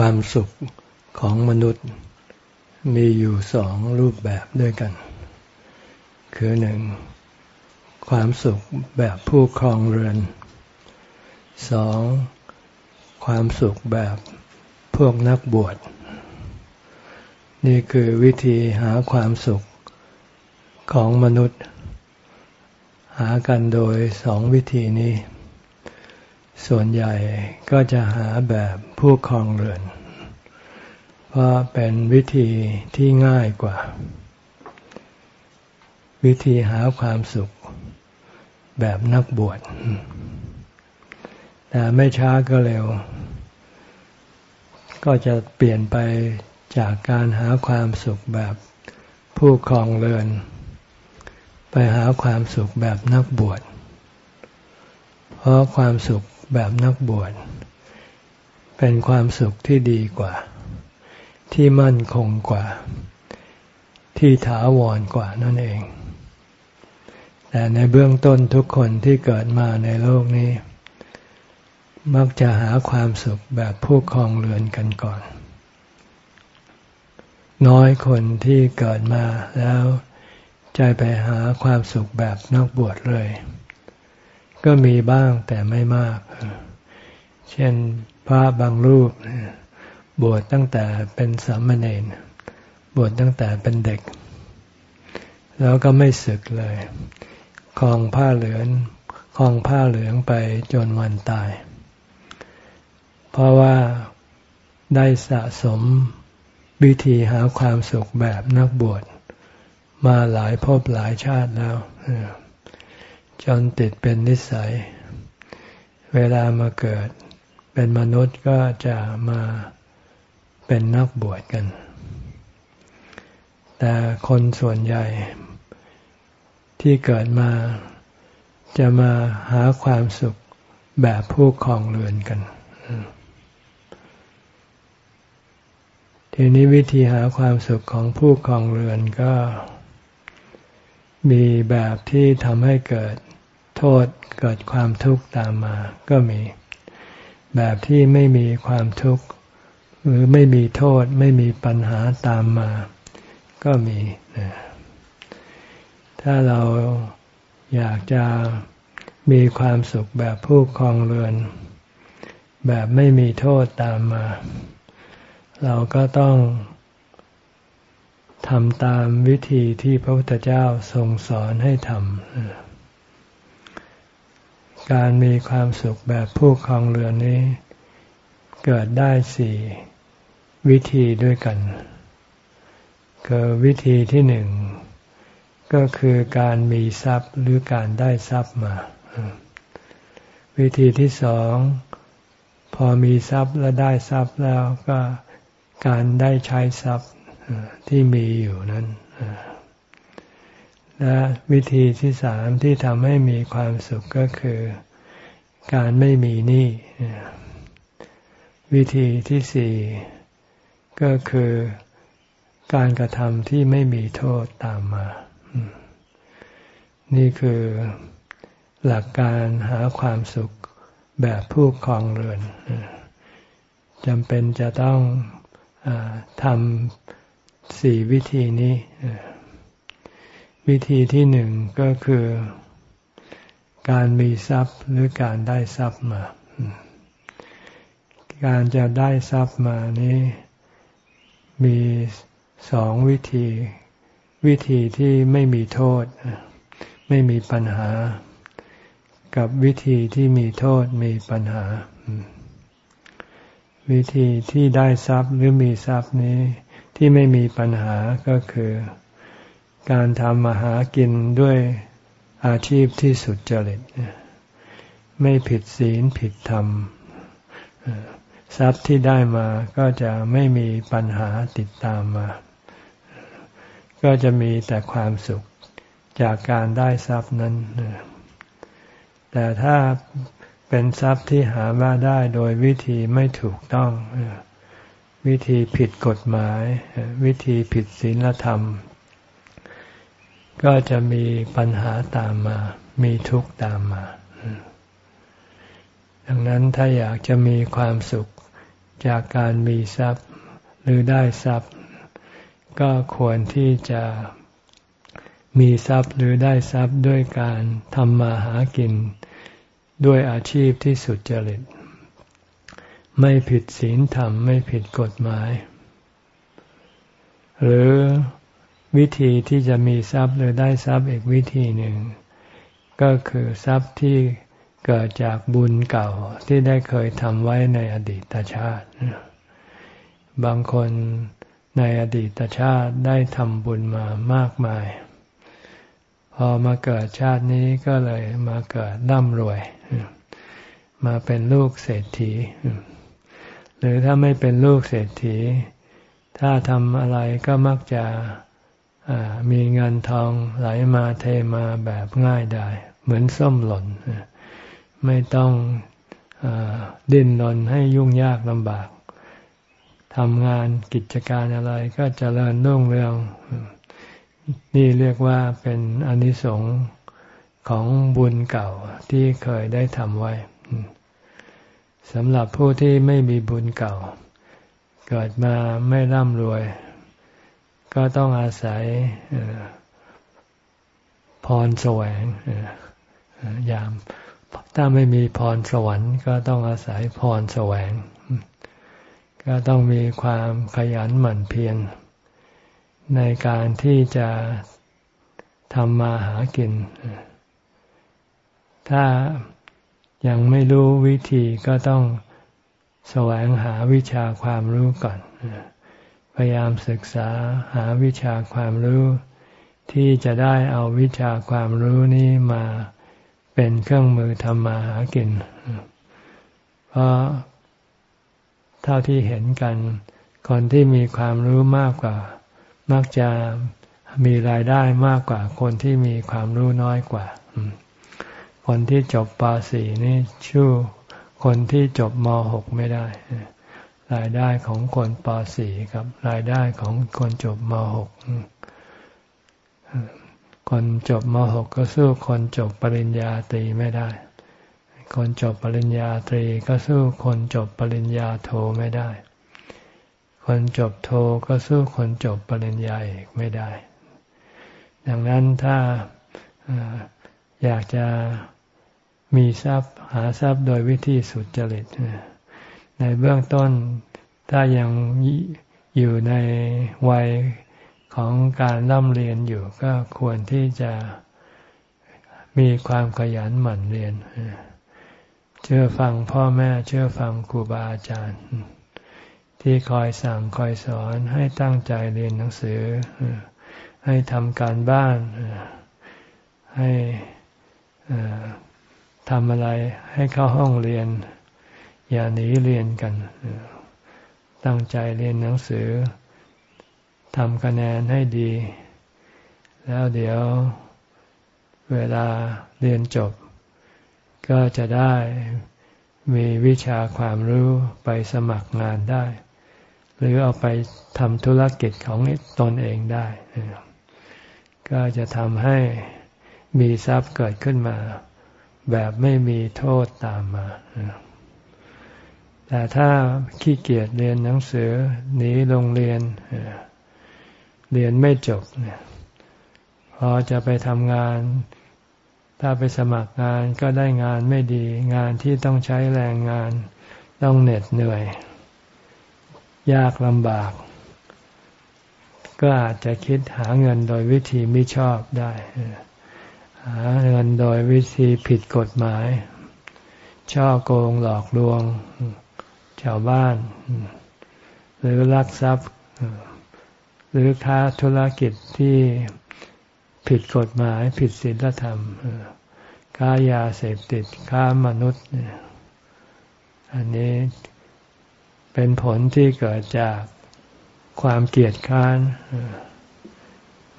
ความสุขของมนุษย์ มีอยู่สองรูปแบบด้วยกัน คือหนึ่งความสุขแบบผู้ครองเรือนสองความสุขแบบพวกนักบวช นี่คือวิธีหาความสุขของมนุษย์ หากันโดยสองวิธีนี้ ส่วนใหญ่ก็จะหาแบบผู้ครองเรือน เพราะเป็นวิธีที่ง่ายกว่า วิธีหาความสุขแบบนักบวช แต่ไม่ช้าก็เร็ว ก็จะเปลี่ยนไปจากการหาความสุขแบบผู้ครองเรือน ไปหาความสุขแบบนักบวช เพราะความสุข แบบนักบวชเป็นความสุขที่ดีกว่า ที่มั่นคงกว่า ที่ถาวรกว่านั่นเอง แต่ในเบื้องต้นทุกคนที่เกิดมาในโลกนี้ มักจะหาความสุขแบบผู้ครองเรือนกันก่อน น้อยคนที่เกิดมาแล้วใจไปหาความสุขแบบนักบวชเลย ก็มีบ้างแต่ไม่มาก เช่นพระบางรูป บวชตั้งแต่เป็นสามเณรบวชตั้งแต่เป็นเด็ก แล้วก็ไม่ศึกเลยคลองผ้าเหลืองคลองผ้าเหลืองไปจนวันตาย เพราะว่าได้สะสมวิธีหาความสุขแบบนักบวชมาหลายภพหลายชาติแล้ว จนติดเป็นนิสัย เวลามาเกิด เป็นมนุษย์ก็จะมาเป็นนักบวชกัน แต่คนส่วนใหญ่ที่เกิดมาจะมาหาความสุขแบบผู้ครองเรือนกัน ทีนี้วิธีหาความสุขของผู้ครองเรือนก็มีแบบที่ทำให้เกิด โทษเกิดความทุกข์ตามมาก็มี แบบที่ไม่มีความทุกข์ หรือไม่มีโทษไม่มีปัญหาตามมา ก็มีถ้าเราอยากจะมีความสุขแบบผู้ครองเรือน แบบไม่มีโทษตามมา เราก็ต้องทำตามวิธีที่พระพุทธเจ้าทรงสอนให้ทำ การมีความสุขแบบผู้ครองเรือนนี้ เกิดได้สี่วิธีด้วยกันก็วิธีที่หนึ่งก็คือการมีทรัพย์หรือการได้ทรัพย์มา วิธีที่สองพอมีทรัพย์และได้ทรัพย์แล้วก็การได้ใช้ทรัพย์ที่มีอยู่นั้น และวิธีที่สามที่ทำให้มีความสุขก็คือ การไม่มีหนี้วิธีที่สี่ก็คือการกระทำที่ไม่มีโทษตามมา นี่คือหลักการหาความสุขแบบผู้ครองเรือนจำเป็นจะต้องอทำสี่วิธีนี้ วิธีที่หนึ่งก็คือ การมีทรัพย์หรือการได้ทรัพย์มา การจะได้ทรัพย์มานี้มีสองวิธี วิธีที่ไม่มีโทษ ไม่มีปัญหา กับวิธีที่มีโทษมีปัญหา วิธีที่ได้ทรัพย์หรือมีทรัพย์นี้ที่ไม่มีปัญหาก็คือ การทำมาหากินด้วยอาชีพที่สุดจริตไม่ผิดศีลผิดธรรมทรัพย์ที่ได้มาก็จะไม่มีปัญหาติดตามมา ก็จะมีแต่ความสุขจากการได้ทรัพย์นั้น แต่ถ้าเป็นทรัพย์ที่หามาได้โดยวิธีไม่ถูกต้อง วิธีผิดกฎหมาย วิธีผิดศีลธรรม ก็จะมีปัญหาตามมา มีทุกข์ตามมา ดังนั้นถ้าอยากจะมีความสุขจากการมีทรัพย์หรือได้ทรัพย์ ก็ควรที่จะมีทรัพย์หรือได้ทรัพย์ด้วยการทำมาหากิน ด้วยอาชีพที่สุดจริต ไม่ผิดศีลธรรมไม่ผิดกฎหมาย หรือ วิธีที่จะมีทรัพย์หรือได้ทรัพย์อีกวิธีหนึ่ง ก็คือทรัพย์ที่เกิดจากบุญเก่าที่ได้เคยทำไว้ในอดีตชาติ บางคนในอดีตชาติได้ทำบุญมามากมาย พอมาเกิดชาตินี้ก็เลยมาเกิดร่ำรวย มาเป็นลูกเศรษฐี หรือถ้าไม่เป็นลูกเศรษฐี ถ้าทำอะไรก็มักจะ มีเงินทองไหลมาเทมาแบบง่ายได้เหมือนส้มหล่น ไม่ต้องอดิ้นรนให้ยุ่งยากลำบากทำงานกิจการอะไรก็จเจริญรุ่งเรือง นี่เรียกว่าเป็นอนิสงส์ของบุญเก่าที่เคยได้ทำไว้สำหรับผู้ที่ไม่มีบุญเก่า เกิดมาไม่ร่ำรวย ก็ต้องอาศัยพรแสวงยาม ถ้าไม่มีพรสวรรค์ ก็ต้องอาศัยพรแสวง ก็ต้องมีความขยันหมั่นเพียรในการที่จะทำมาหากิน ถ้ายังไม่รู้วิธีก็ต้องแสวงหาวิชาความรู้ก่อน พยายามศึกษาหาวิชาความรู้ ที่จะได้เอาวิชาความรู้นี้มาเป็นเครื่องมือทำมาหากิน เพราะเท่าที่เห็นกัน คนที่มีความรู้มากกว่า มักจะมีรายได้มากกว่า คนที่มีความรู้น้อยกว่า คนที่จบป .4 นี่ชู้คนที่จบม .6 ไม่ได้ รายได้ของคนป .4 กับรายได้ของคนจบม .6 คนจบม .6 ก็สู้คนจบปริญญาตรีไม่ได้ คนจบปริญญาตรีก็สู้คนจบปริญญาโทไม่ได้ คนจบโทก็สู้คนจบปริญญาเอกไม่ได้ ดังนั้นถ้าอยากจะมีทรัพย์หาทรัพย์โดยวิธีสุจริต ในเบื้องต้นถ้ายังอยู่ในวัยของการร่ำเรียนอยู่ก็ควรที่จะมีความขยันหมั่นเรียน เชื่อฟังพ่อแม่เชื่อฟังครูบาอาจารย์ ที่คอยสั่งคอยสอนให้ตั้งใจเรียนหนังสือ ให้ทำการบ้าน ให้ทำอะไรให้เข้าห้องเรียน อย่าหนีเรียนกัน ตั้งใจเรียนหนังสือทำคะแนนให้ดี แล้วเดี๋ยวเวลาเรียนจบ ก็จะได้มีวิชาความรู้ไปสมัครงานได้ หรือเอาไปทำธุรกิจของตนเองได้ ก็จะทำให้มีทรัพย์เกิดขึ้นมา แบบไม่มีโทษตามมา แต่ถ้าขี้เกียจเรียนหนังสือหนีโรงเรียนเรียนไม่จบเนี่ยพอจะไปทำงาน ถ้าไปสมัครงานก็ได้งานไม่ดี งานที่ต้องใช้แรงงาน ต้องเหน็ดเหนื่อย ยากลำบาก ก็อาจจะคิดหาเงินโดยวิธีไม่ชอบได้หาเงินโดยวิธีผิดกฎหมายช่อโกงหลอกลวง ชาวบ้าน หรือลักทรัพย์ หรือค้าธุรกิจที่ผิดกฎหมายผิดศีลธรรมค้ายาเสพติดค้ามนุษย์ อันนี้เป็นผลที่เกิดจากความเกลียดค้าน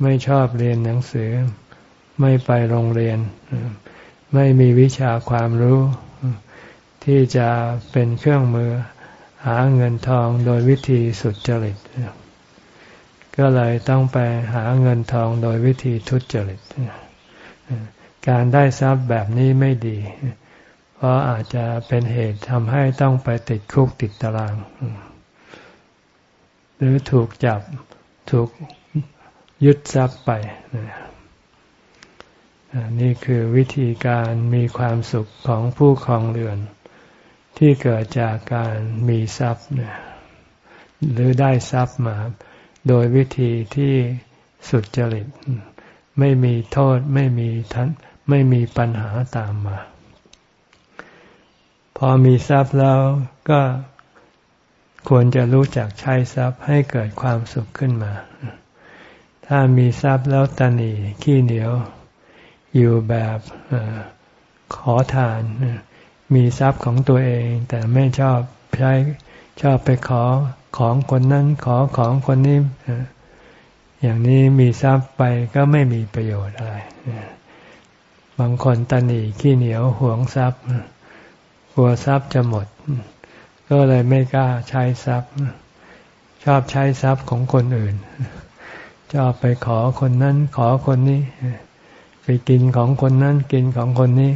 ไม่ชอบเรียนหนังสือ ไม่ไปโรงเรียน ไม่มีวิชาความรู้ ที่จะเป็นเครื่องมือหาเงินทองโดยวิธีสุดจริต ก็เลยต้องไปหาเงินทองโดยวิธีทุจริต การได้ทรัพย์แบบนี้ไม่ดีเพเพราะอาจจะเป็นเหตุทำให้ต้องไปติดคุกติดตาราง หรือถูกจับถูกยึดทรัพย์ไป นี่คือวิธีการมีความสุขของผู้ครองเรือน ที่เกิดจากการมีทรัพย์หรือได้ทรัพย์มา โดยวิธีที่สุดจริต ไม่มีโทษไม่มีทันไม่มีปัญหาตามมา พอมีทรัพย์แล้วก็ควรจะรู้จักใช้ทรัพย์ให้เกิดความสุขขึ้นมา ถ้ามีทรัพย์แล้วตนีขี้เหนียว อยู่แบบขอทาน มีทรัพย์ของตัวเอง แต่ไม่ชอบใช้ชอบไปขอของคนนั้นขอของคนนี้อย่างนี้มีทรัพย์ไปก็ไม่มีประโยชน์อะไรบางคนตันหนีขี้เหนียวหวงทรัพย์กลัวทรัพย์จะหมด ก็เลยไม่กล้าใช้ทรัพย์ ชอบใช้ทรัพย์ของคนอื่น ชอบไปขอคนนั้นขอคนนี้ ไปกินของคนนั้นกินของคนนี้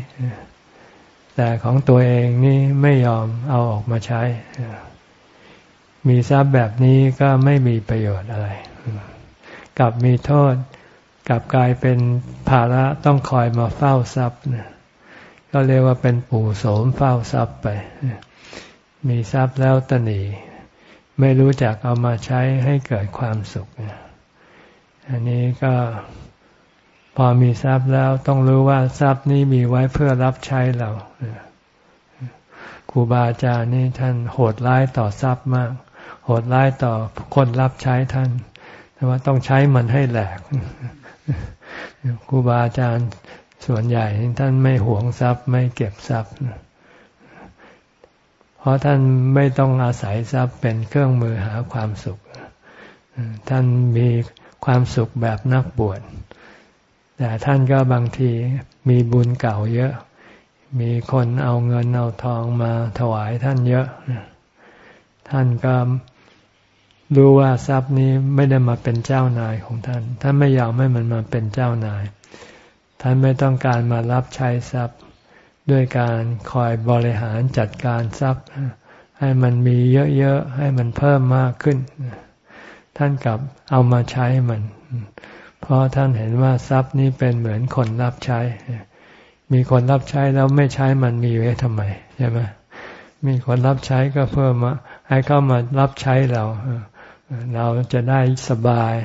แต่ของตัวเองนี่ไม่ยอมเอาออกมาใช้ มีทรัพย์แบบนี้ก็ไม่มีประโยชน์อะไร กลับมีโทษ กลับกลายเป็นภาระต้องคอยมาเฝ้าทรัพย์ก็เรียกว่าเป็นปู่โสมเฝ้าทรัพย์ไป มีทรัพย์แล้วตนี ไม่รู้จักเอามาใช้ให้เกิดความสุข อันนี้ก็ พอมีทรัพย์แล้วต้องรู้ว่าทรัพย์นี้มีไว้เพื่อรับใช้เราครูบาอาจารย์นี่ท่านโหดร้ายต่อทรัพย์มาก โหดร้ายต่อคนรับใช้ท่านแต่ว่าต้องใช้มันให้แหลกครูบาอาจารย์ส่วนใหญ่ท่านไม่หวงทรัพย์ไม่เก็บทรัพย์เพราะท่านไม่ต้องอาศัยทรัพย์เป็นเครื่องมือหาความสุข ท่านมีความสุขแบบนักบวช แต่ท่านก็บางทีมีบุญเก่าเยอะ มีคนเอาเงินเอาทองมาถวายท่านเยอะ ท่านก็รู้ว่าทรัพย์นี้ไม่ได้มาเป็นเจ้านายของท่าน ท่านไม่อยอมให้มันมาเป็นเจ้านาย ท่านไม่ต้องการมารับใช้ทรัพย์ด้วยการคอยบริหารจัดการทรัพย์ ให้มันมีเยอะๆ ให้มันเพิ่มมากขึ้น ท่านกลับเอามาใช้มัน เพราะท่านเห็นว่าทรัพย์นี้เป็นเหมือนคนรับใช้ มีคนรับใช้แล้วไม่ใช้มันมีไว้ทำไมใช่ไหมมีคนรับใช้ก็เพื่อมาให้เข้ามารับใช้เราเราจะได้สบาย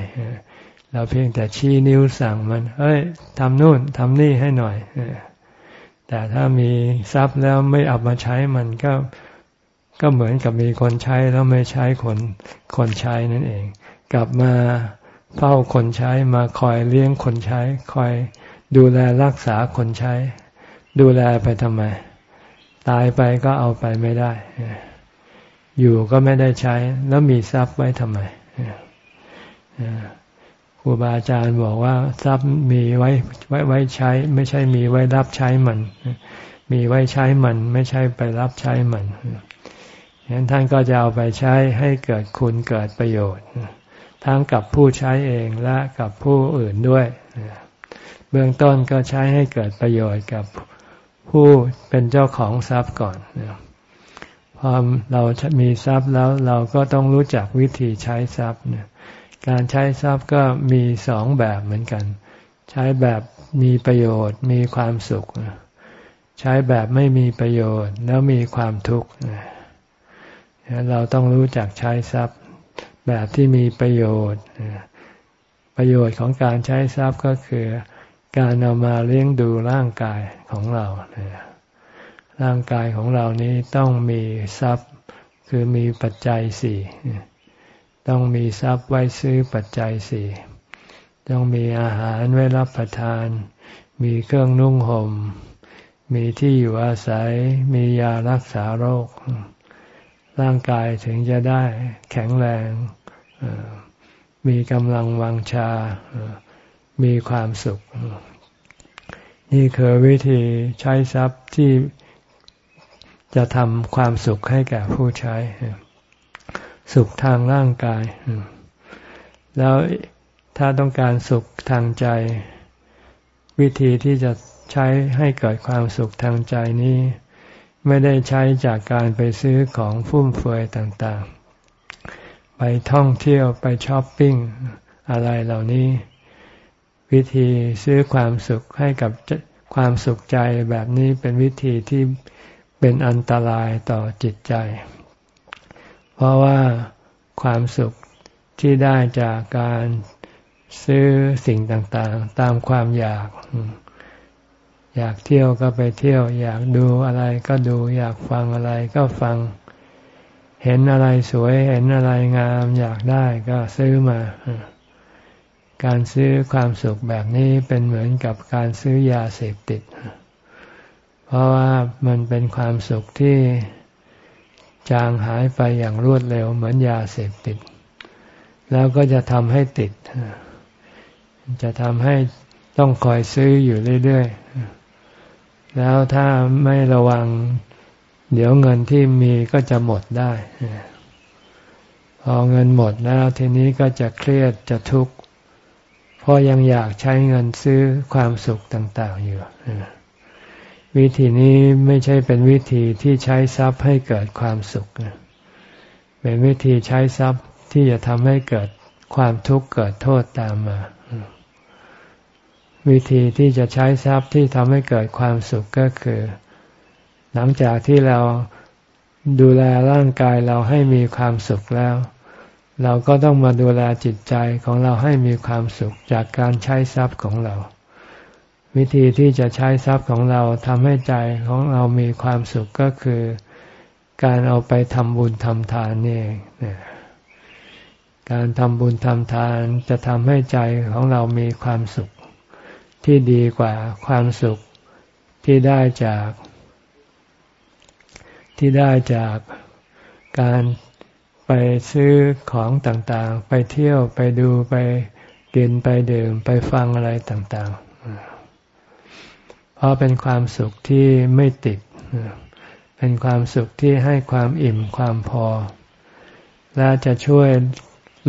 เราเพียงแต่ชี้นิ้วสั่งมัน เฮ้ยทำนู่นทำนี่ให้หน่อย แต่ถ้ามีทรัพย์แล้วไม่เอามาใช้มันก็ก็เหมือนกับมีคนใช้แล้วไม่ใช้คนคนใช้นั่นเอง กลับมา เฝ้าคนใช้มาคอยเลี้ยงคนใช้ คอยดูแลรักษาคนใช้ ดูแลไปทำไม ตายไปก็เอาไปไม่ได้ อยู่ก็ไม่ได้ใช้ แล้วมีทรัพย์ไว้ทำไมครูบาอาจารย์บอกว่า ทรัพย์มีไว้ไว้ไว้ใช้ ไม่ใช่มีไว้รับใช้มัน มีไว้ใช้มัน ไม่ใช่ไปรับใช้มันฉะนั้นท่านก็จะเอาไปใช้ให้เกิดคุณเกิดประโยชน์ ทั้งกับผู้ใช้เองและกับผู้อื่นด้วย เบื้องต้นก็ใช้ให้เกิดประโยชน์กับผู้เป็นเจ้าของทรัพย์ก่อนพอเรามีทรัพย์แล้วเราก็ต้องรู้จักวิธีใช้ทรัพย์การใช้ทรัพย์ก็มีสองแบบเหมือนกัน ใช้แบบมีประโยชน์มีความสุข ใช้แบบไม่มีประโยชน์แล้วมีความทุกข์เราต้องรู้จักใช้ทรัพย์ แบบที่มีประโยชน์ ประโยชน์ของการใช้ทรัพย์ก็คือ การเอามาเลี้ยงดูร่างกายของเรา ร่างกายของเรานี้ต้องมีทรัพย์คือมีปัจจัยสี่ต้องมีทรัพย์ไว้ซื้อปัจจัยสี่ต้องมีอาหารไว้รับประทาน มีเครื่องนุ่งหม่ม มีที่อยู่อาศัย มียารักษาโรค ร่างกายถึงจะได้แข็งแรง มีกำลังวังชา มีความสุข นี่คือวิธีใช้ทรัพย์ที่จะทำความสุขให้แก่ผู้ใช้ สุขทางร่างกาย แล้วถ้าต้องการสุขทางใจ วิธีที่จะใช้ให้เกิดความสุขทางใจนี้ ไม่ได้ใช้จากการไปซื้อของฟุ่มเฟือยต่างๆ ไปท่องเที่ยวไปช้อปปิ้งอะไรเหล่านี้ วิธีซื้อความสุขให้กับความสุขใจแบบนี้เป็นวิธีที่เป็นอันตรายต่อจิตใจ เพราะว่าความสุขที่ได้จากการซื้อสิ่งต่างๆ ตามความอยาก อยากเที่ยวก็ไปเที่ยว อยากดูอะไรก็ดู อยากฟังอะไรก็ฟัง เห็นอะไรสวยเห็นอะไรงามอยากได้ก็ซื้อมา การซื้อความสุขแบบนี้เป็นเหมือนกับการซื้อยาเสพติด เพราะว่ามันเป็นความสุขที่จางหายไปอย่างรวดเร็วเหมือนยาเสพติด แล้วก็จะทำให้ติด จะทำให้ต้องคอยซื้ออยู่เรื่อย ๆ แล้วถ้าไม่ระวัง เดี๋ยวเงินที่มีก็จะหมดได้พอเงินหมดแล้วทีนี้ก็จะเครียดจะทุกข์เพราะยังอยากใช้เงินซื้อความสุขต่าง ๆ อยู่วิธีนี้ไม่ใช่เป็นวิธีที่ใช้ทรัพย์ให้เกิดความสุขเป็นวิธีใช้ทรัพย์ที่จะทำให้เกิดความทุกข์เกิดโทษตามมา วิธีที่จะใช้ทรัพย์ที่ทำให้เกิดความสุขก็คือ หลังจากที่เราดูแลร่างกายเราให้มีความสุขแล้ว เราก็ต้องมาดูแลจิตใจของเราให้มีความสุขจากการใช้ทรัพย์ของเรา วิธีที่จะใช้ทรัพย์ของเราทำให้ใจของเรามีความสุขก็คือการเอาไปทำบุญทำทานนี่เองการทำบุญทำทานจะทำให้ใจของเรามีความสุข ที่ดีกว่าความสุขที่ได้จาก ที่ได้จากการไปซื้อของต่างๆ ไปเที่ยวไปดูไปกินไปดื่มไปฟังอะไรต่างๆ เพราะเป็นความสุขที่ไม่ติด เป็นความสุขที่ให้ความอิ่มความพอ และจะช่วย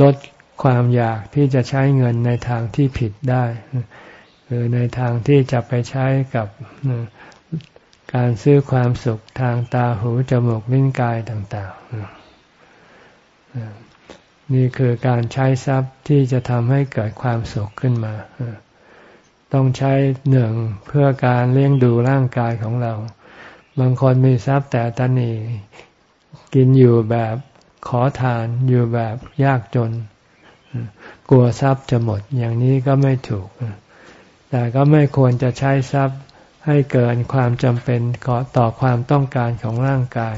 ลดความอยากที่จะใช้เงินในทางที่ผิดได้ หรือในทางที่จะไปใช้กับ การซื้อความสุขทางตาหูจมูกลิ้นกายต่างๆ นี่คือการใช้ทรัพย์ที่จะทำให้เกิดความสุขขึ้นมาต้องใช้หนึ่งเพื่อการเลี้ยงดูร่างกายของเรา บางคนมีทรัพย์แต่ตันี กินอยู่แบบขอทานอยู่แบบยากจน กลัวทรัพย์จะหมดอย่างนี้ก็ไม่ถูก แต่ก็ไม่ควรจะใช้ทรัพย์ ให้เกินความจำเป็นขอต่อความต้องการของร่างกาย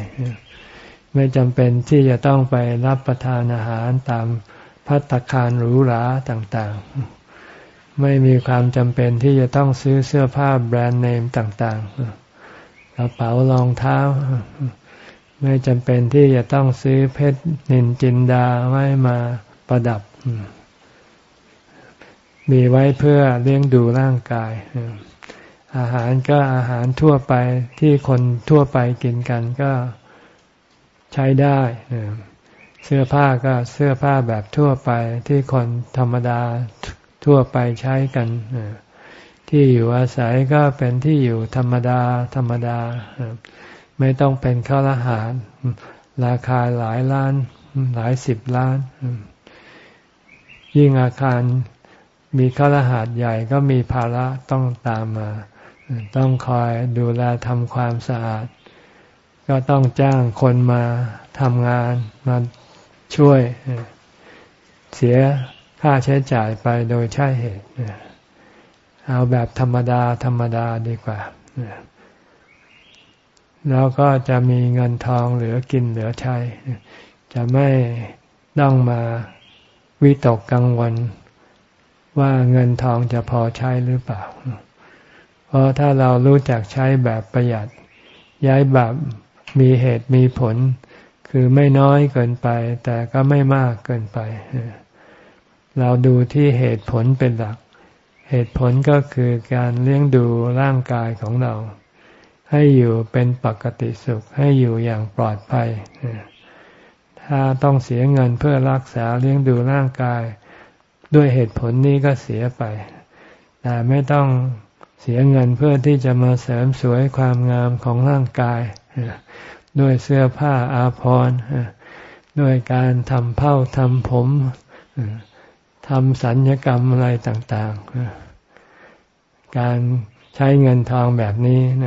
ไม่จำเป็นที่จะต้องไปรับประทานอาหารตามพัตคารหรูหราต่างๆ ไม่มีความจำเป็นที่จะต้องซื้อเสื้อผ้าแบรนด์เนมต่างๆ กระเป๋ารองเท้า ไม่จำเป็นที่จะต้องซื้อเพชรนินจินดาไว้มาประดับ มีไว้เพื่อเลี้ยงดูร่างกาย อาหารก็อาหารทั่วไปที่คนทั่วไปกินกันก็ใช้ได้เสื้อผ้าก็เสื้อผ้าแบบทั่วไปที่คนธรรมดาทั่วไปใช้กันที่อยู่อาศัยก็เป็นที่อยู่ธรรมดา ธรรมดา ไม่ต้องเป็นข้ารหาร ราคาหลายล้าน หลายสิบล้าน ยิ่งอาคารมีข้ารหาสใหญ่ก็มีภาระต้องตามมา ต้องคอยดูแลทำความสะอาด ก็ต้องจ้างคนมาทำงานมาช่วย เสียค่าใช้จ่ายไปโดยใช่เหตุเอาแบบธรรมดา ธรรมดาดีกว่าแล้วก็จะมีเงินทองเหลือกินเหลือใช้ จะไม่ต้องมาวิตกกังวล ว่าเงินทองจะพอใช้หรือเปล่า เพราะถ้าเรารู้จักใช้แบบประหยัด ย้ายแบบมีเหตุมีผล คือไม่น้อยเกินไป แต่ก็ไม่มากเกินไป เราดูที่เหตุผลเป็นหลัก เหตุผลก็คือการเลี้ยงดูร่างกายของเรา ให้อยู่เป็นปกติสุข ให้อยู่อย่างปลอดภัย ถ้าต้องเสียเงินเพื่อรักษาเลี้ยงดูร่างกาย ด้วยเหตุผลนี้ก็เสียไป แต่ไม่ต้อง เสียเงินเพื่อที่จะมาเสริมสวยความงามของร่างกายด้วยเสื้อผ้าอาภรณ์ด้วยการทำเผ้าทำผมทำสัญญกรรมอะไรต่างๆ การใช้เงินทองแบบนี้น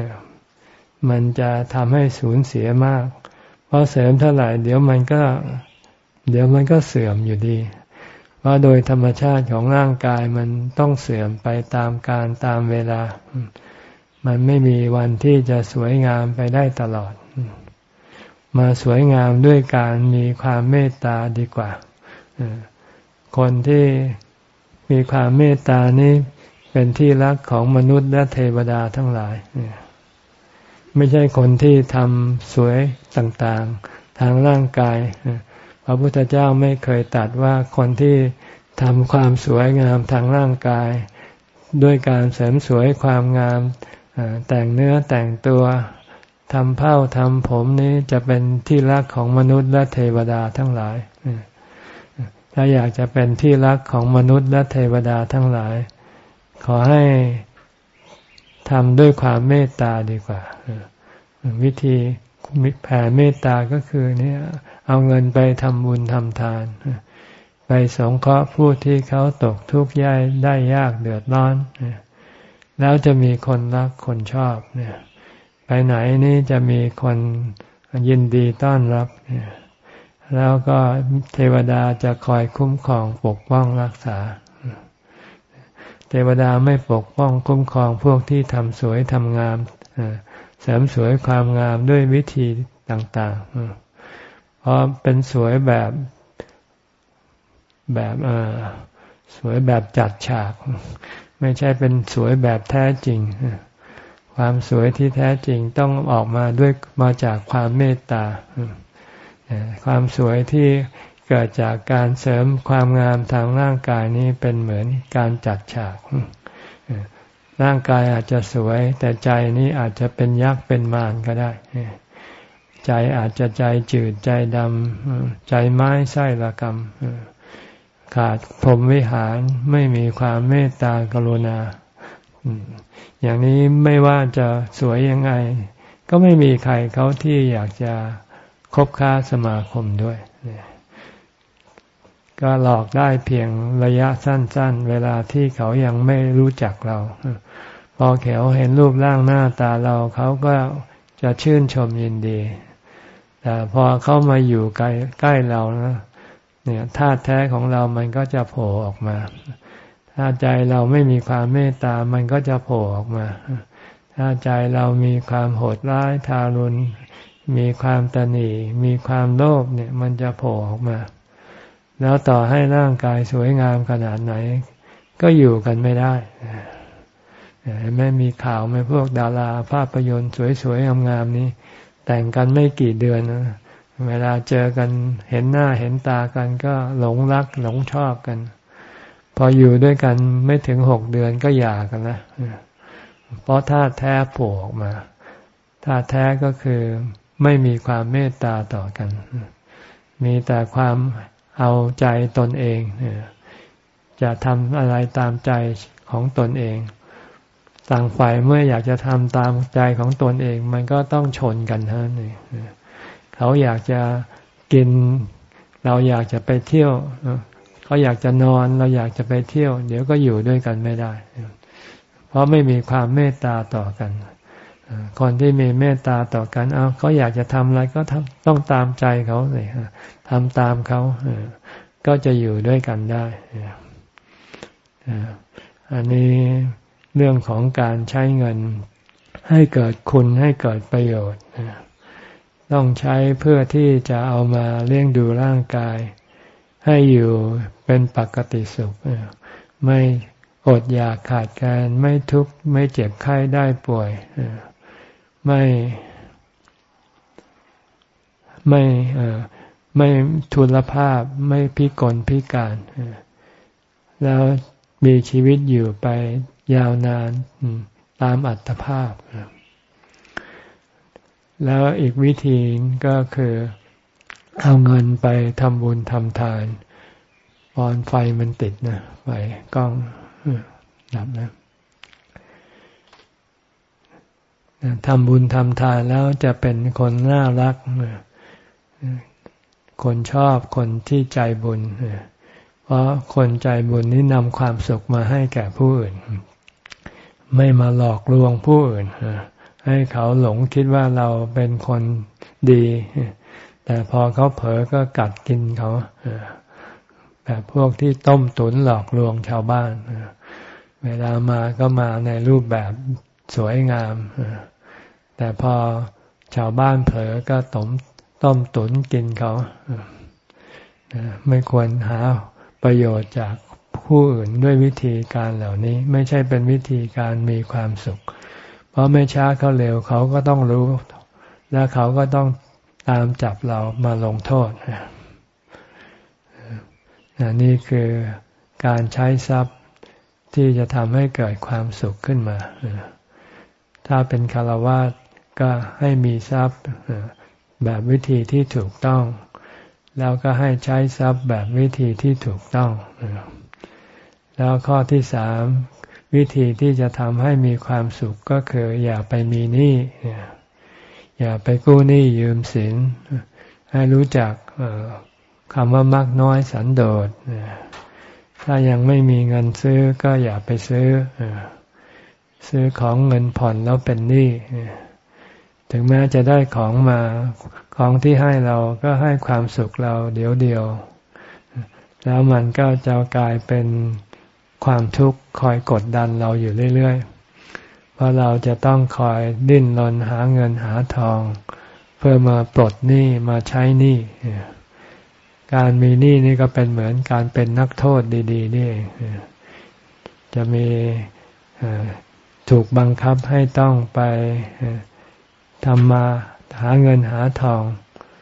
มันจะทำให้สูญเสียมาก เพราะเสริมเท่าไหร่ เดี๋ยวมันก็ เดี๋ยวมันก็เสื่อมอยู่ดี เพราโดยธรรมชาติของร่างกายมันต้องเสื่อมไปตามการตามเวลา มันไม่มีวันที่จะสวยงามไปได้ตลอด มาสวยงามด้วยการมีความเมตตาดีกว่า คนที่มีความเมตตานี้เป็นที่รักของมนุษย์และเทวดาทั้งหลาย ไม่ใช่คนที่ทำสวยต่างๆ ทางร่างกาย พระพุทธเจ้าไม่เคยตัดว่าคนที่ทำความสวยงามทางร่างกาย ด้วยการเสริมสวยความงามแต่งเนื้อแต่งตัวทำเผ้าทำผมนี้จะเป็นที่รักของมนุษย์และเทวดาทั้งหลายถ้าอยากจะเป็นที่รักของมนุษย์และเทวดาทั้งหลาย ขอให้ทำด้วยความเมตตาดีกว่า วิธี แผ่เมตตาก็คือเนี่ยเอาเงินไปทำบุญทำทาน ไปสงเคราะห์ผู้ที่เขาตกทุกข์ยากได้ยากเดือดร้อน แล้วจะมีคนรักคนชอบเนี่ยไปไหนนี่จะมีคนยินดีต้อนรับเนี่ยแล้วก็เทวดาจะคอยคุ้มครองปกป้องรักษา เทวดาไม่ปกป้องคุ้มครองพวกที่ทำสวยทำงาม เสริมสวยความงามด้วยวิธีต่างๆ เพราะเป็นสวยแบบแบบสวยแบบจัดฉาก ไม่ใช่เป็นสวยแบบแท้จริง ความสวยที่แท้จริงต้องออกมาด้วยมาจากความเมตตา ความสวยที่เกิดจากการเสริมความงามทางร่างกายนี้เป็นเหมือนการจัดฉาก ร่างกายอาจจะสวย แต่ใจนี้อาจจะเป็นยักษ์เป็นมารก็ได้ ใจอาจจะใจจืดใจดำใจไม้ไส้ละกรรมขาดพรหมวิหารไม่มีความเมตตากรุณาอย่างนี้ไม่ว่าจะสวยยังไง ก็ไม่มีใครเขาที่อยากจะคบค้าสมาคมด้วย ก็หลอกได้เพียงระยะสั้น ๆ เวลาที่เขายังไม่รู้จักเรา พอเขาเห็นรูปร่างหน้าตาเรา เขาก็จะชื่นชมยินดี แต่พอเขามาอยู่ใกล้ใกล้เรานะเนี่ยธาตุแท้ของเรามันก็จะโผล่ออกมา ถ้าใจเราไม่มีความเมตตา มันก็จะโผล่ออกมา ถ้าใจเรามีความโหดร้ายทารุณ มีความตนีมีความโลภเนี่ย มันจะโผล่ออกมา แล้วต่อให้ร่างกายสวยงามขนาดไหน ก็อยู่กันไม่ได้ไม่มีข่าวไม่พวกดาราภาพยนตร์สวยๆงามๆนี้ แต่งกันไม่กี่เดือนนะเวลาเจอกันเห็นหน้าเห็นตากันก็หลงรักหลงชอบกัน พออยู่ด้วยกันไม่ถึงหกเดือนก็หย่ากันนะเพราะท่าแท้โผล่ออกมาท่าแท้ก็คือไม่มีความเมตตาต่อกัน มีแต่ความ เอาใจตนเอง จะทำอะไรตามใจของตนเอง ต่างฝ่ายเมื่ออยากจะทำตามใจของตนเอง มันก็ต้องชนกันท่านเองเขาอยากจะกิน เราอยากจะไปเที่ยวเขาอยากจะนอนเราอยากจะไปเที่ยว เดี๋ยวก็อยู่ด้วยกันไม่ได้ เพราะไม่มีความเมตตาต่อกัน คนที่มีเมตตาต่อกัน เอาเขาอยากจะทำอะไรก็ทำต้องตามใจเขาเลยทำตามเขาก็จะอยู่ด้วยกันได้อันนี้เรื่องของการใช้เงินให้เกิดคุณให้เกิดประโยชน์ต้องใช้เพื่อที่จะเอามาเลี้ยงดูร่างกาย ให้อยู่เป็นปกติสุขไม่อดอยากขาดการไม่ทุกข์ไม่เจ็บไข้ได้ป่วย ไม่ไม่ไม่ทุลภาพไม่พิกลพิการ แล้วมีชีวิตอยู่ไปยาวนานตามอัตภาพ แล้วอีกวิธีก็คือเอาเงินไปทำบุญทำทานตอนไฟมันติดนะไฟกล้องดับนะ ทำบุญทำทานแล้วจะเป็นคนน่ารัก คนชอบคนที่ใจบุญ เพราะคนใจบุญนี้นำความสุขมาให้แก่ผู้อื่น ไม่มาหลอกลวงผู้อื่น ให้เขาหลงคิดว่าเราเป็นคนดี แต่พอเขาเผลอก็กัดกินเขาแบบพวกที่ต้มตุนหลอกลวงชาวบ้าน เวลามาก็มาในรูปแบบสวยงาม แต่พอชาวบ้านเผลอก็ต้มต้มตุนกินเขา ไม่ควรหาประโยชน์จากผู้อื่นด้วยวิธีการเหล่านี้ ไม่ใช่เป็นวิธีการมีความสุข เพราะไม่ช้าเขาเร็วเขาก็ต้องรู้ และเขาก็ต้องตามจับเรามาลงโทษนี่คือการใช้ทรัพย์ที่จะทำให้เกิดความสุขขึ้นมา ถ้าเป็นคารวะ ก็ให้มีทรัพย์แบบวิธีที่ถูกต้อง แล้วก็ให้ใช้ทรัพย์แบบวิธีที่ถูกต้อง แล้วข้อที่สามวิธีที่จะทำให้มีความสุขก็คือ อย่าไปมีหนี้อย่าไปกู้หนี้ยืมสิน ให้รู้จักคำว่ามักน้อยสันโดษถ้ายังไม่มีเงินซื้อก็อย่าไปซื้อซื้อของเงินผ่อนแล้วเป็นหนี้ ถึงแม้จะได้ของมาของที่ให้เราก็ให้ความสุขเราเดียวเดียว แล้วมันก็จะกลายเป็นความทุกข์คอยกดดันเราอยู่เรื่อยๆ เพราะเราจะต้องคอยดิ้นรนหาเงินหาทอง เพื่อมาปลดหนี้มาใช้หนี้การมีหนี้นี่ก็เป็นเหมือนการเป็นนักโทษดีๆนี่จะมีถูกบังคับให้ต้องไป ทำมาหาเงินหาทอง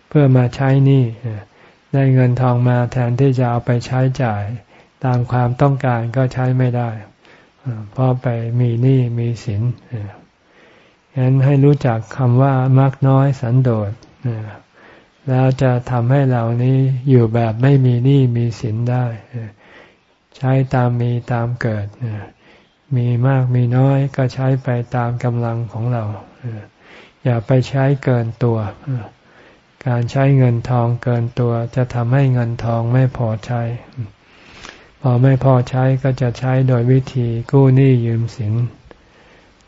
เพื่อมาใช้หนี้ได้เงินทองมาแทนที่จะเอาไปใช้จ่าย ตามความต้องการก็ใช้ไม่ได้เพราะไปมีหนี้มีสินฉะนั้นให้รู้จักคำว่ามักน้อยสันโดษแล้วจะทำให้เรานี้อยู่แบบไม่มีหนี้มีสินได้ใช้ตามมีตามเกิดมีมากมีน้อยก็ใช้ไปตามกำลังของเรา อย่าไปใช้เกินตัว การใช้เงินทองเกินตัวจะทำให้เงินทองไม่พอใช้ พอไม่พอใช้ก็จะใช้โดยวิธีกู้หนี้ยืมสิน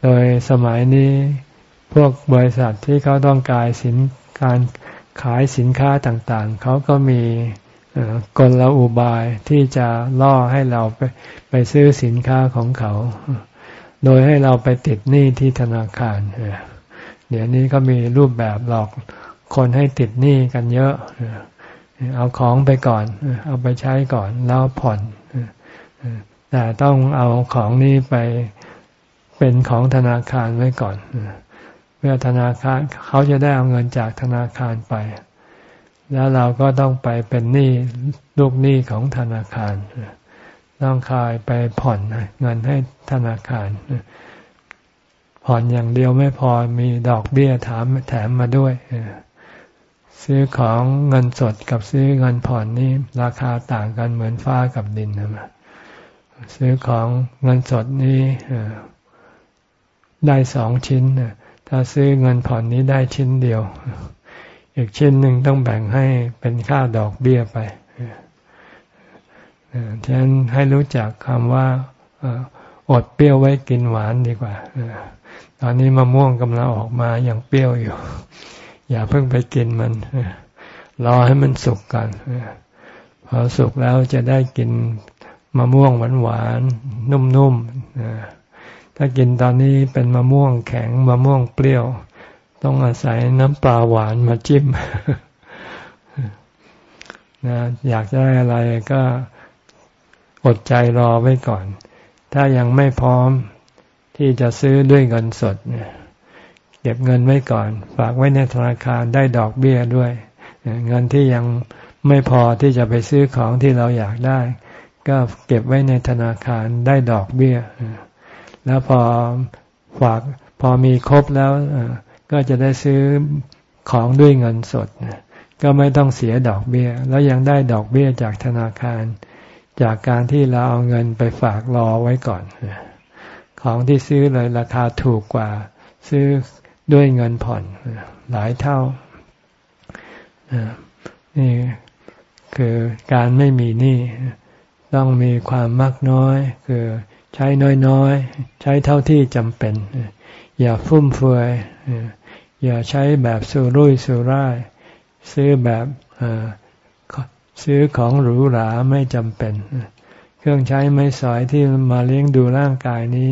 โดยสมัยนี้พวกบริษัทที่เขาต้องการสินการขายสินค้าต่างๆ เขาก็มีกลอุบายที่จะล่อให้เราไปไปซื้อสินค้าของเขา โดยให้เราไปติดหนี้ที่ธนาคาร เดี๋ยวนี้ก็มีรูปแบบหลอกคนให้ติดหนี้กันเยอะ เอาของไปก่อน เอาไปใช้ก่อนแล้วผ่อน แต่ต้องเอาของนี้ไปเป็นของธนาคารไว้ก่อนเพื่อธนาคารเขาจะได้เอาเงินจากธนาคารไป แล้วเราก็ต้องไปเป็นหนี้ลูกหนี้ของธนาคารต้องคายไปผ่อนเงินให้ธนาคาร ผ่อนอย่างเดียวไม่พอมีดอกเบี้ยถามแถมมาด้วยซื้อของเงินสดกับซื้อเงินผ่อนนี่ราคาต่างกันเหมือนฟ้ากับดินนะซื้อของเงินสดนี่ได้สองชิ้นถ้าซื้อเงินผ่อนนี้ได้ชิ้นเดียว อีกชิ้นหนึ่งต้องแบ่งให้เป็นค่าดอกเบี้ยไปฉะนั้นให้รู้จักคำว่าอดเปรี้ยวไว้กินหวานดีกว่า ตอนนี้มะม่วงกำลังออกมาอย่างเปรี้ยวอยู่ อย่าเพิ่งไปกินมันรอให้มันสุกก่อนพอสุกแล้วจะได้กินมะม่วงหวานๆนุ่มๆถ้ากินตอนนี้เป็นมะม่วงแข็งมะม่วงเปรี้ยว ต้องอาศัยน้ำปลาหวานมาจิ้มนะอยากได้อะไรก็อดใจรอไว้ก่อน ถ้ายังไม่พร้อม ที่จะซื้อด้วยเงินสดเก็บเงินไว้ก่อน ฝากไว้ในธนาคารได้ดอกเบี้ยด้วย เงินที่ยังไม่พอที่จะไปซื้อของที่เราอยากได้ ก็เก็บไว้ในธนาคารได้ดอกเบี้ย แล้วพอฝากพอมีครบแล้วก็จะได้ซื้อของด้วยเงินสด ก็ไม่ต้องเสียดอกเบี้ย แล้วยังได้ดอกเบี้ยจากธนาคาร จากการที่เราเอาเงินไปฝากรอไว้ก่อน ของที่ซื้อเลยราคาถูกกว่า ซื้อด้วยเงินผ่อนหลายเท่านี่คือการไม่มีหนี้ต้องมีความมากน้อย คือใช้น้อยๆ ใช้เท่าที่จำเป็น อย่าฟุ่มเฟือยอย่าใช้แบบสุรุ่ยสุร่าย ซื้อแบบซื้อของหรูหราไม่จำเป็น เครื่องใช้ไม่สอยที่มาเลี้ยงดูร่างกายนี้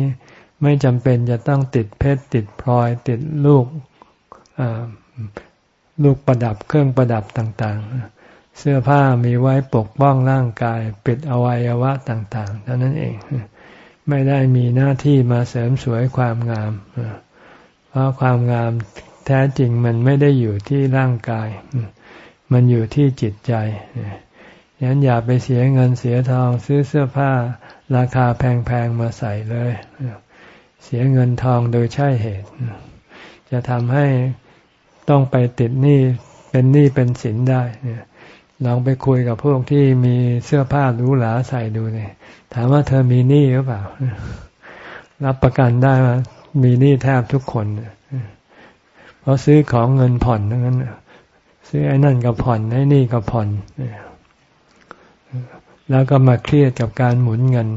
ไม่จำเป็นจะต้องติดเพชรติดพลอย ติดลูกลูกประดับเครื่องประดับต่าง ๆ เสื้อผ้ามีไว้ปกป้องร่างกาย ปิดอวัยวะต่างๆเท่านั้นเอง ไม่ได้มีหน้าที่มาเสริมสวยความงาม เพราะความงามแท้จริงมันไม่ได้อยู่ที่ร่างกาย มันอยู่ที่จิตใจยันอย่าไปเสียเงินเสียทองซื้อเสื้อผ้าราคาแพงๆมาใส่เลย เสียเงินทองโดยใช่เหตุ จะทำให้ต้องไปติดหนี้เป็นหนี้เป็นสินได้เนี่ยลองไปคุยกับพวกที่มีเสื้อผ้าหรูหราใส่ดูเนี่ยถามว่าเธอมีหนี้หรือเปล่า รับประกันได้ว่ามีหนี้แทบทุกคนเพราะซื้อของเงินผ่อนทั้งนั้นซื้อไอ้นั่นก็ผ่อนไอ้นี่ก็ผ่อนแล้วก็มาเครียดกับการหมุนเงิน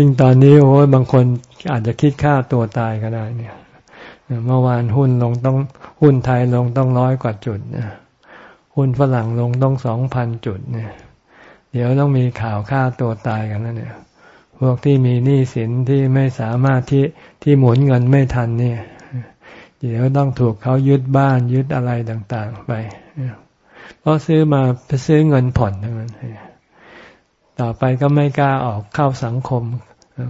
ยิ่งตอนนี้โอ้ยบางคนอาจจะคิดฆ่าตัวตายก็ได้เนี่ยเมื่อวานหุ้นลงต้องหุ้นไทยลงต้องร้อยกว่าจุดหุ้นฝรั่งลงต้องสองพันจุดเนี่ย เดี๋ยวต้องมีข่าวฆ่าตัวตายกันแล้วเนี่ย พวกที่มีหนี้สินที่ไม่สามารถที่ที่หมุนเงินไม่ทันเนี่ย เดี๋ยวต้องถูกเขายึดบ้านยึดอะไรต่าง ๆ ไปเพราะซื้อมาไปซื้อเงินผ่อนทั้งนั้นต่อไปก็ไม่กล้าออกเข้าสังคม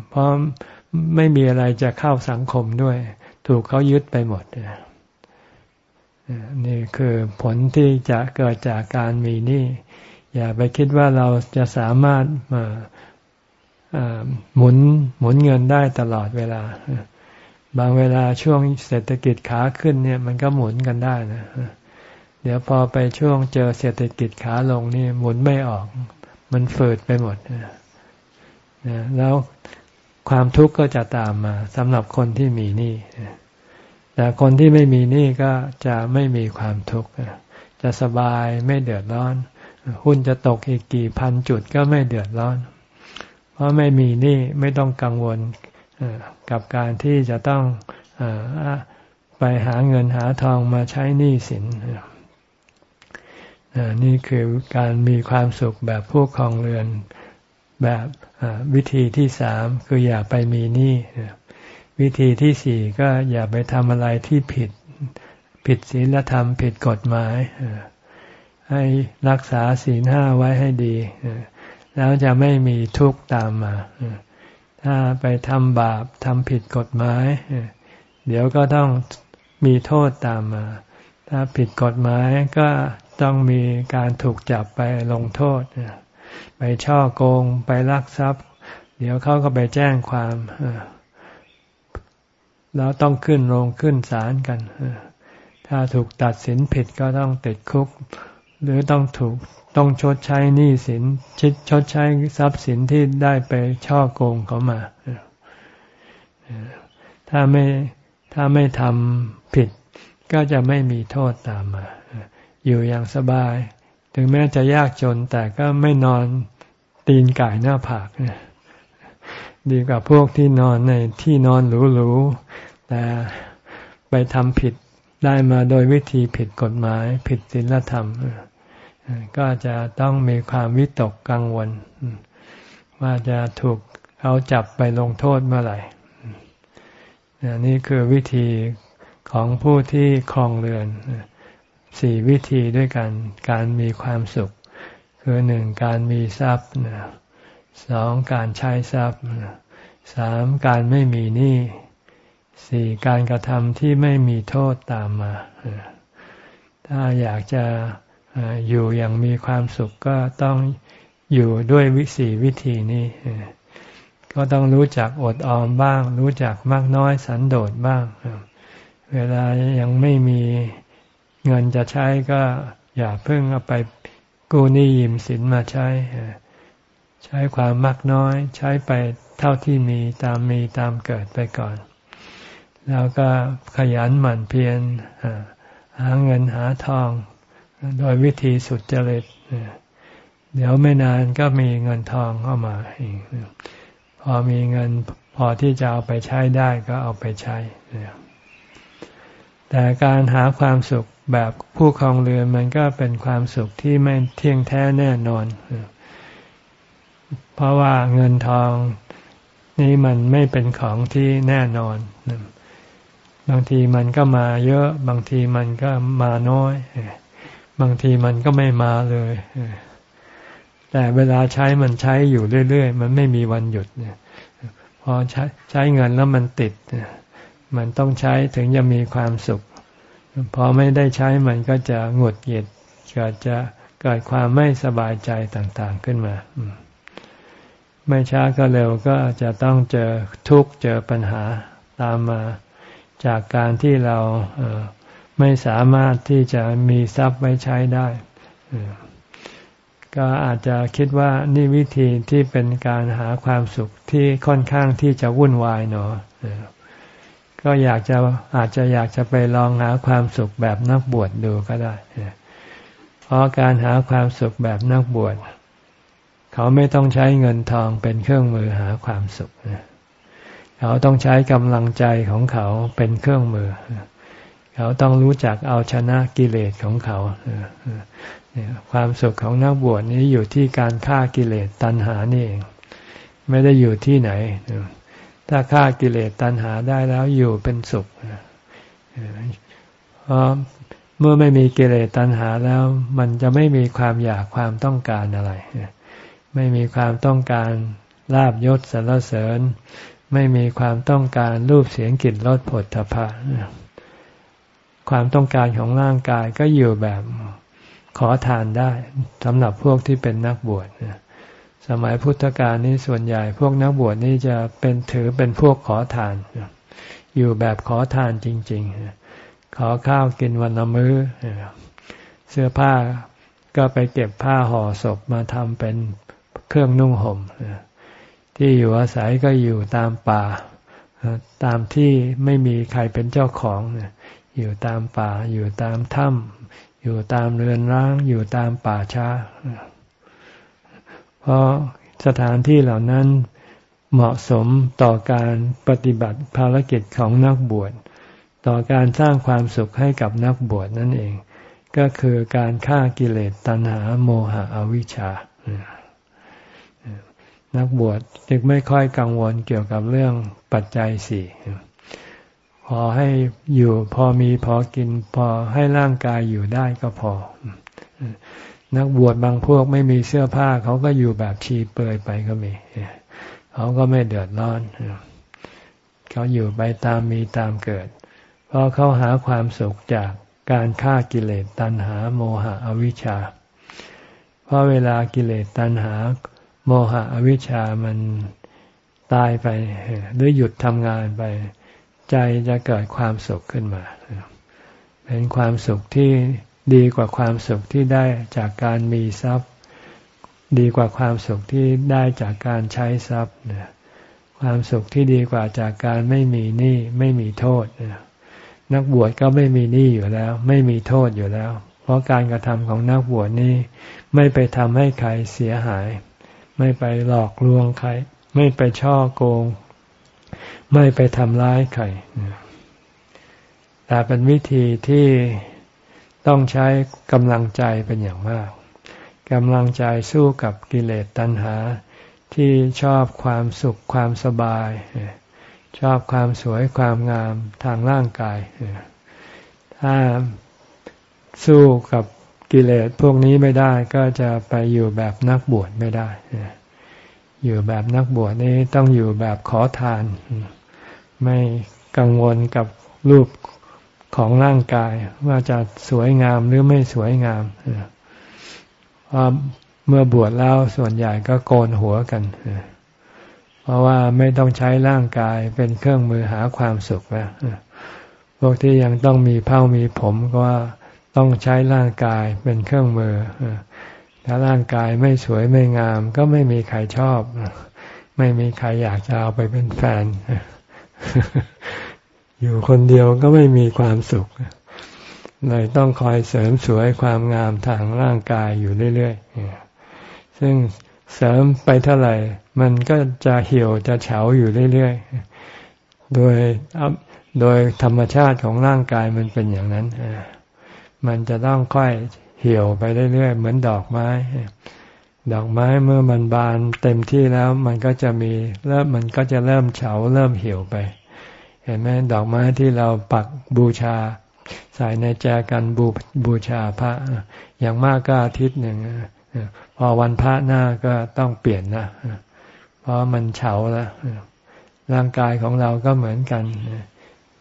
เพราะไม่มีอะไรจะเข้าสังคมด้วย ถูกเขายึดไปหมดนี่คือผลที่จะเกิดจากการมีหนี้อย่าไปคิดว่าเราจะสามารถมาหมุนหมุนเงินได้ตลอดเวลา บางเวลาช่วงเศรษฐกิจขาขึ้นเนี่ย มันก็หมุนกันได้นะเดี๋ยวพอไปช่วงเจอเศรษฐกิจขาลงนี่หมุนไม่ออก มันฝืดไปหมดนะแล้ว ความทุกข์ก็จะตามมาสำหรับคนที่มีหนี้แต่คนที่ไม่มีหนี้ก็จะไม่มีความทุกข์จะสบายไม่เดือดร้อน หุ้นจะตกอีกกี่พันจุดก็ไม่เดือดร้อน เพราะไม่มีหนี้ไม่ต้องกังวลกับการที่จะต้องไปหาเงินหาทองมาใช้หนี้สินนี่คือการมีความสุขแบบผู้ครองเรือน แบบวิธีที่สามคืออย่าไปมีหนี้วิธีที่สี่ก็อย่าไปทำอะไรที่ผิด ผิดศีลธรรม ผิดกฎหมายให้รักษาศีลห้าไว้ให้ดีแล้วจะไม่มีทุกข์ตามมาถ้าไปทำบาปทำผิดกฎหมายเดี๋ยวก็ต้องมีโทษตามมา ถ้าผิดกฎหมายก็ต้องมีการถูกจับไปลงโทษ ไปช่อโกง ไปลักทรัพย์ เดี๋ยวเขาก็ไปแจ้งความแล้วต้องขึ้นโรงขึ้นศาลกันถ้าถูกตัดสินผิดก็ต้องติดคุก หรือต้องถูกต้องชดใช้หนี้สินชิดชดใช้ทรัพย์สินที่ได้ไปช่อโกงเขามาถ้าไม่ถ้าไม่ทำผิดก็จะไม่มีโทษตามมา อยู่อย่างสบาย ถึงแม้จะยากจนแต่ก็ไม่นอนตีนก่ายหน้าผากดีกว่าพวกที่นอนในที่นอนหรูๆแต่ไปทำผิดได้มาโดยวิธีผิดกฎหมาย ผิดศีลธรรม ก็จะต้องมีความวิตกกังวล ว่าจะถูกเขาจับไปลงโทษเมื่อไหร่นี่คือวิธีของผู้ที่คลองเรือน สี่วิธีด้วยกัน การมีความสุข คือหนึ่งการมีทรัพย์สองการใช้ทรัพย์สามการไม่มีหนี้สี่การกระทำที่ไม่มีโทษตามมา ถ้าอยากจะอยู่อย่างมีความสุขก็ต้องอยู่ด้วยวิสีวิธีนี้ ก็ต้องรู้จักอดออมบ้าง รู้จักมากน้อยสันโดษบ้าง เวลายังไม่มี เงินจะใช้ก็อย่าเพิ่งเอาไปกู้หนี้ยืมสินมาใช้ ใช้ความมากน้อย ใช้ไปเท่าที่มีตามมีตามเกิดไปก่อน แล้วก็ขยันหมั่นเพียรหาเงินหาทอง โดยวิธีสุดจริตเดี๋ยวไม่นานก็มีเงินทองเข้ามาเอีกพอมีเงินพอที่จะเอาไปใช้ได้ก็เอาไปใช้แต่การหาความสุข แบบผู้ครองเรือนมันก็เป็นความสุขที่ไม่เที่ยงแท้แน่นอน เพราะว่าเงินทองนี่มันไม่เป็นของที่แน่นอน บางทีมันก็มาเยอะ บางทีมันก็มาน้อย บางทีมันก็ไม่มาเลย แต่เวลาใช้มันใช้อยู่เรื่อยๆ มันไม่มีวันหยุดเนี่ยพอใช้ใช้เงินแล้วมันติด มันต้องใช้ถึงจะมีความสุข พอไม่ได้ใช้มันก็จะหงุดหงิดเกิดจะเกิดความไม่สบายใจต่างๆขึ้นมาไม่ช้าก็เร็วก็จะต้องเจอทุกข์เจอปัญหาตามมา จากการที่เราไม่สามารถที่จะมีทรัพย์ไว้ใช้ได้ ก็อาจจะคิดว่านี่วิธีที่เป็นการหาความสุขที่ค่อนข้างที่จะวุ่นวายเนาะ ก็อยากจะอาจจะอยากจะไปลองหาความสุขแบบนักบวชดดูก็ได้ เพราะการหาความสุขแบบนักบวชเขาไม่ต้องใช้เงินทองเป็นเครื่องมือหาความสุข เขาต้องใช้กำลังใจของเขาเป็นเครื่องมือ เขาต้องรู้จักเอาชนะกิเลสของเขา ความสุขของนักบวชนี้อยู่ที่การฆ่ากิเลสตัณหานี่เอง ไม่ได้อยู่ที่ไหน ถ้าฆ่ากิเลสตัณหาได้แล้วอยู่เป็นสุขเพราะเมื่อไม่มีกิเลสตัณหาแล้ว มันจะไม่มีความอยากความต้องการอะไร ไม่มีความต้องการลาบยศสรรเสริญ ไม่มีความต้องการรูปเสียงกลิ่นรสผลถภะความต้องการของร่างกายก็อยู่แบบขอทานได้สำหรับพวกที่เป็นนักบวช สมัยพุทธกาลนี้ส่วนใหญ่พวกนักบวชนี่จะเป็นถือเป็นพวกขอทาน อยู่แบบขอทานจริง ๆ ขอข้าวกินวันละมื้อ เสื้อผ้าก็ไปเก็บผ้าห่อศพมาทำเป็นเครื่องนุ่งห่มที่อยู่อาศัยก็อยู่ตามป่า ตามที่ไม่มีใครเป็นเจ้าของอยู่ตามป่า อยู่ตามถ้ำอยู่ตามเรือนร้าง อยู่ตามป่าช้า เพราะสถานที่เหล่านั้นเหมาะสมต่อการปฏิบัติภารกิจของนักบวช ต่อการสร้างความสุขให้กับนักบวชนั่นเอง ก็คือการฆ่ากิเลสตัณหาโมหะอวิชชา นักบวชจึงไม่ค่อยกังวลเกี่ยวกับเรื่องปัจจัยสี่พอให้อยู่พอมีพอกินพอให้ร่างกายอยู่ได้ก็พอ นักบวชบางพวกไม่มีเสื้อผ้า เขาก็อยู่แบบชีเปลือยไปก็มีเขาก็ไม่เดือดร้อนเขาอยู่ไปตามมีตามเกิด เพราะเขาหาความสุขจากการฆ่ากิเลสตัณหา โมหะอวิชชา เพราะเวลากิเลสตัณหา โมหะอวิชชามันตายไปหรือหยุดทำงานไป ใจจะเกิดความสุขขึ้นมา เป็นความสุขที่ ดีกว่าความสุขที่ได้จากการมีทรัพย์ ดีกว่าความสุขที่ได้จากการใช้ทรัพย์ความสุขที่ดีกว่าจากการไม่มีหนี้ไม่มีโทษนักบวชก็ไม่มีหนี้อยู่แล้ว ไม่มีโทษอยู่แล้ว เพราะการกระทำของนักบวชนี้ ไม่ไปทำให้ใครเสียหาย ไม่ไปหลอกลวงใคร ไม่ไปช่อโกง ไม่ไปทำร้ายใครแต่เป็นวิธีที่ ต้องใช้กำลังใจเป็นอย่างมากกำลังใจสู้กับกิเลสตัณหา ที่ชอบความสุขความสบาย ชอบความสวยความงามทางร่างกาย ถ้าสู้กับกิเลสพวกนี้ไม่ได้ก็จะไปอยู่แบบนักบวชไม่ได้ อยู่แบบนักบวชนี้ต้องอยู่แบบขอทาน ไม่กังวลกับรูป ของร่างกายว่าจะสวยงามหรือไม่สวยงามเพราะเมื่อบวชแล้วส่วนใหญ่ก็โกนหัวกัน เพราะว่าไม่ต้องใช้ร่างกายเป็นเครื่องมือหาความสุขแล้วพวกที่ยังต้องมีเผ้ามีผมก็ต้องใช้ร่างกายเป็นเครื่องมือถ้าร่างกายไม่สวยไม่งาม ก็ไม่มีใครชอบ ไม่มีใครอยากจะเอาไปเป็นแฟน อยู่คนเดียวก็ไม่มีความสุขเลยต้องคอยเสริมสวยความงามทางร่างกายอยู่เรื่อยๆซึ่งเสริมไปเท่าไหร่ มันก็จะเหี่ยวจะเฉาอยู่เรื่อยๆ โดยโดยธรรมชาติของร่างกายมันเป็นอย่างนั้น มันจะต้องค่อยเหี่ยวไปเรื่อยๆ เหมือนดอกไม้ ดอกไม้เมื่อมันบานเต็มที่แล้ว มันก็จะมีเริ่มมันก็จะเริ่มเฉาเริ่มเหี่ยวไป ห็นไหมดอกไม้ที่เราปักบูชา ใส่ในแจกันบูบูชาพระ อย่างมากก็อาทิตย์หนึ่งพอวันพระหน้าก็ต้องเปลี่ยนนะเพราะมันเฉาแล้วร่างกายของเราก็เหมือนกัน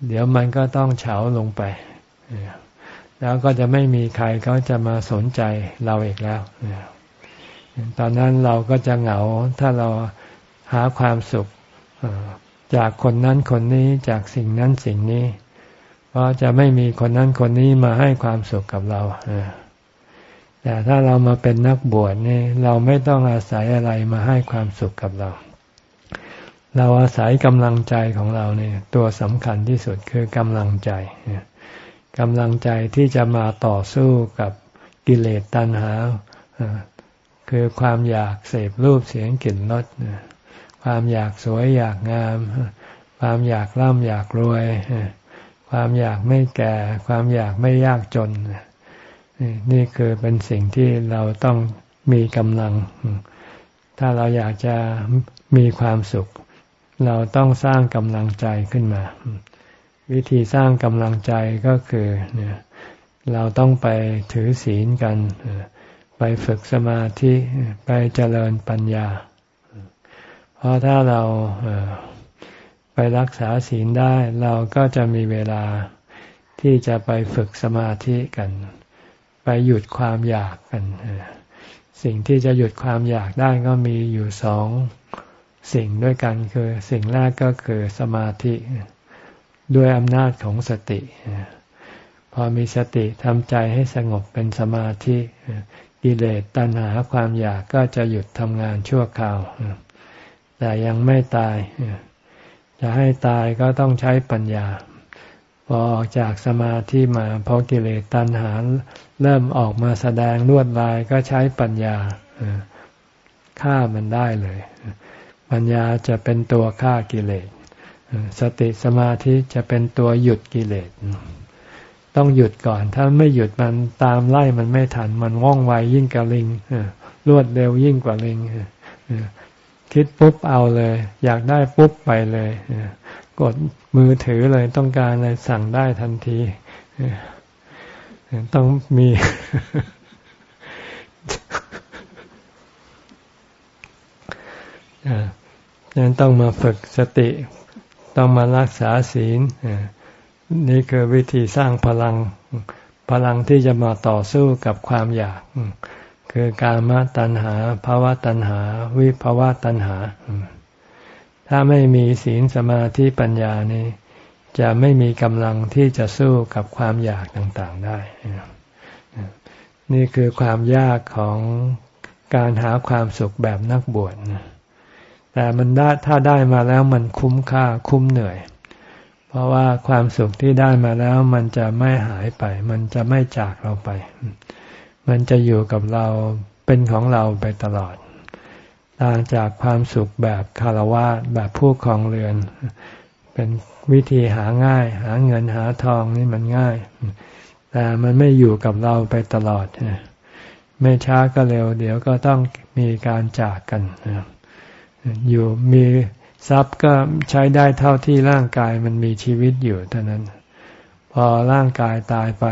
เดี๋ยวมันก็ต้องเฉาลงไป แล้วก็จะไม่มีใครเขาจะมาสนใจเราอีกแล้ว ตอนนั้นเราก็จะเหงาถ้าเราหาความสุข จากคนนั้นคนนี้จากสิ่งนั้นสิ่งนี้ เพราะจะไม่มีคนนั้นคนนี้มาให้ความสุขกับเราแต่ถ้าเรามาเป็นนักบวชนี่เราไม่ต้องอาศัยอะไรมาให้ความสุขกับเรา เราอาศัยกำลังใจของเราเนี่ย ตัวสำคัญที่สุดคือกำลังใจกำลังใจที่จะมาต่อสู้กับกิเลสตัณหาคือความอยากเสพรูปเสียงกลิ่นรส ความอยากสวยอยากงาม ความอยากร่ำอยากรวย ความอยากไม่แก่ ความอยากไม่ยากจน นี่คือเป็นสิ่งที่เราต้องมีกำลัง ถ้าเราอยากจะมีความสุข เราต้องสร้างกำลังใจขึ้นมา วิธีสร้างกำลังใจก็คือเนี่ยเราต้องไปถือศีลกัน ไปฝึกสมาธิ ไปเจริญปัญญา เพราะถ้าเราไปรักษาศีลได้ เราก็จะมีเวลาที่จะไปฝึกสมาธิกัน ไปหยุดความอยากกัน สิ่งที่จะหยุดความอยากได้ก็มีอยู่สองสิ่งด้วยกันคือสิ่งแรกก็คือสมาธิด้วยอำนาจของสติ พอมีสติทำใจให้สงบเป็นสมาธิกิเลสตัณหาความอยากก็จะหยุดทำงานชั่วคราว แต่ยังไม่ตาย จะให้ตายก็ต้องใช้ปัญญา พอออกจากสมาธิมาพอกิเลสตัณหาเริ่มออกมาแสดงลวดลายก็ใช้ปัญญาฆ่ามันได้เลย ปัญญาจะเป็นตัวฆ่ากิเลสสติสมาธิจะเป็นตัวหยุดกิเลส ต้องหยุดก่อน ถ้าไม่หยุดมันตามไล่มันไม่ทัน มันว่องไวยิ่งกว่าลิงรวดเร็วยิ่งกว่าลิง คิดปุ๊บเอาเลย อยากได้ปุ๊บไปเลยกดมือถือเลยต้องการอะไรสั่งได้ทันทีต้องมี ดังนั้นต้องมาฝึกสติ ต้องมารักษาศีลนี่คือวิธีสร้างพลัง พลังที่จะมาต่อสู้กับความอยาก คือการมาตัณหาภาวะตัณหา วิภาวะตัณหา ถ้าไม่มีศีลสมาธิปัญญานี่จะไม่มีกำลังที่จะสู้กับความอยากต่างๆได้ นี่คือความยากของการหาความสุขแบบนักบวชแต่มันได้ถ้าได้มาแล้วมันคุ้มค่าคุ้มเหนื่อย เพราะว่าความสุขที่ได้มาแล้วมันจะไม่หายไป มันจะไม่จากเราไป มันจะอยู่กับเราเป็นของเราไปตลอด ต่างจากความสุขแบบคารวะแบบผู้ครองเรือน เป็นวิธีหาง่าย หาเงินหาทองนี่มันง่าย แต่มันไม่อยู่กับเราไปตลอด ไม่ช้าก็เร็ว เดี๋ยวก็ต้องมีการจากกัน อยู่มีทรัพย์ก็ใช้ได้เท่าที่ร่างกายมันมีชีวิตอยู่เท่านั้น พอร่างกายตายไป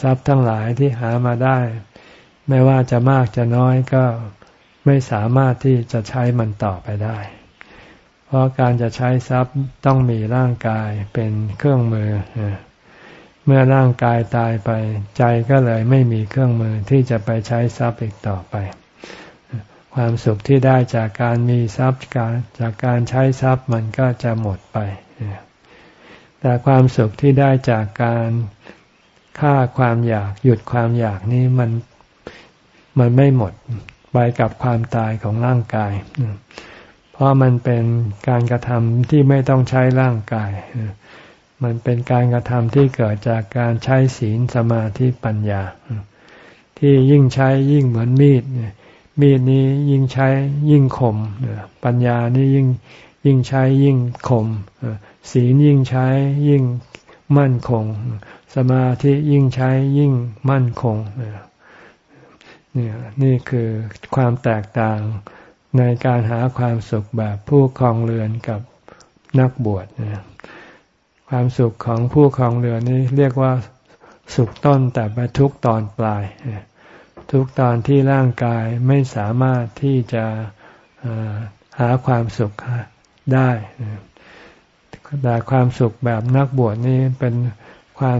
ทรัพย์ทั้งหลายที่หามาได้ ไม่ว่าจะมากจะน้อยก็ไม่สามารถที่จะใช้มันต่อไปได้ เพราะการจะใช้ทรัพย์ต้องมีร่างกายเป็นเครื่องมือ เมื่อร่างกายตายไปใจก็เลยไม่มีเครื่องมือที่จะไปใช้ทรัพย์อีกต่อไป ความสุขที่ได้จากการมีทรัพย์การจากการใช้ทรัพย์มันก็จะหมดไป แต่ความสุขที่ได้จากการ ฆ่าความอยาก หยุดความอยากนี้มันมันไม่หมดไปกับความตายของร่างกาย เพราะมันเป็นการกระทำที่ไม่ต้องใช้ร่างกาย มันเป็นการกระทำที่เกิดจากการใช้ศีลสมาธิปัญญา ที่ยิ่งใช้ยิ่งเหมือนมีด มีดนี้ยิ่งใช้ยิ่งคม ปัญญานี่ยิ่งยิ่งใช้ยิ่งคม ศีลยิ่งใช้ยิ่งมั่นคง สมาธิยิ่งใช้ยิ่งมั่นคงเนี่ยนี่คือความแตกต่างในการหาความสุขแบบผู้ครองเรือนกับนักบวชนะความสุขของผู้ครองเรือนนี้เรียกว่าสุขต้นแต่ไปทุกตอนปลาย ทุกตอนที่ร่างกายไม่สามารถที่จะหาความสุขได้แต่ความสุขแบบนักบวชนี้เป็น ความ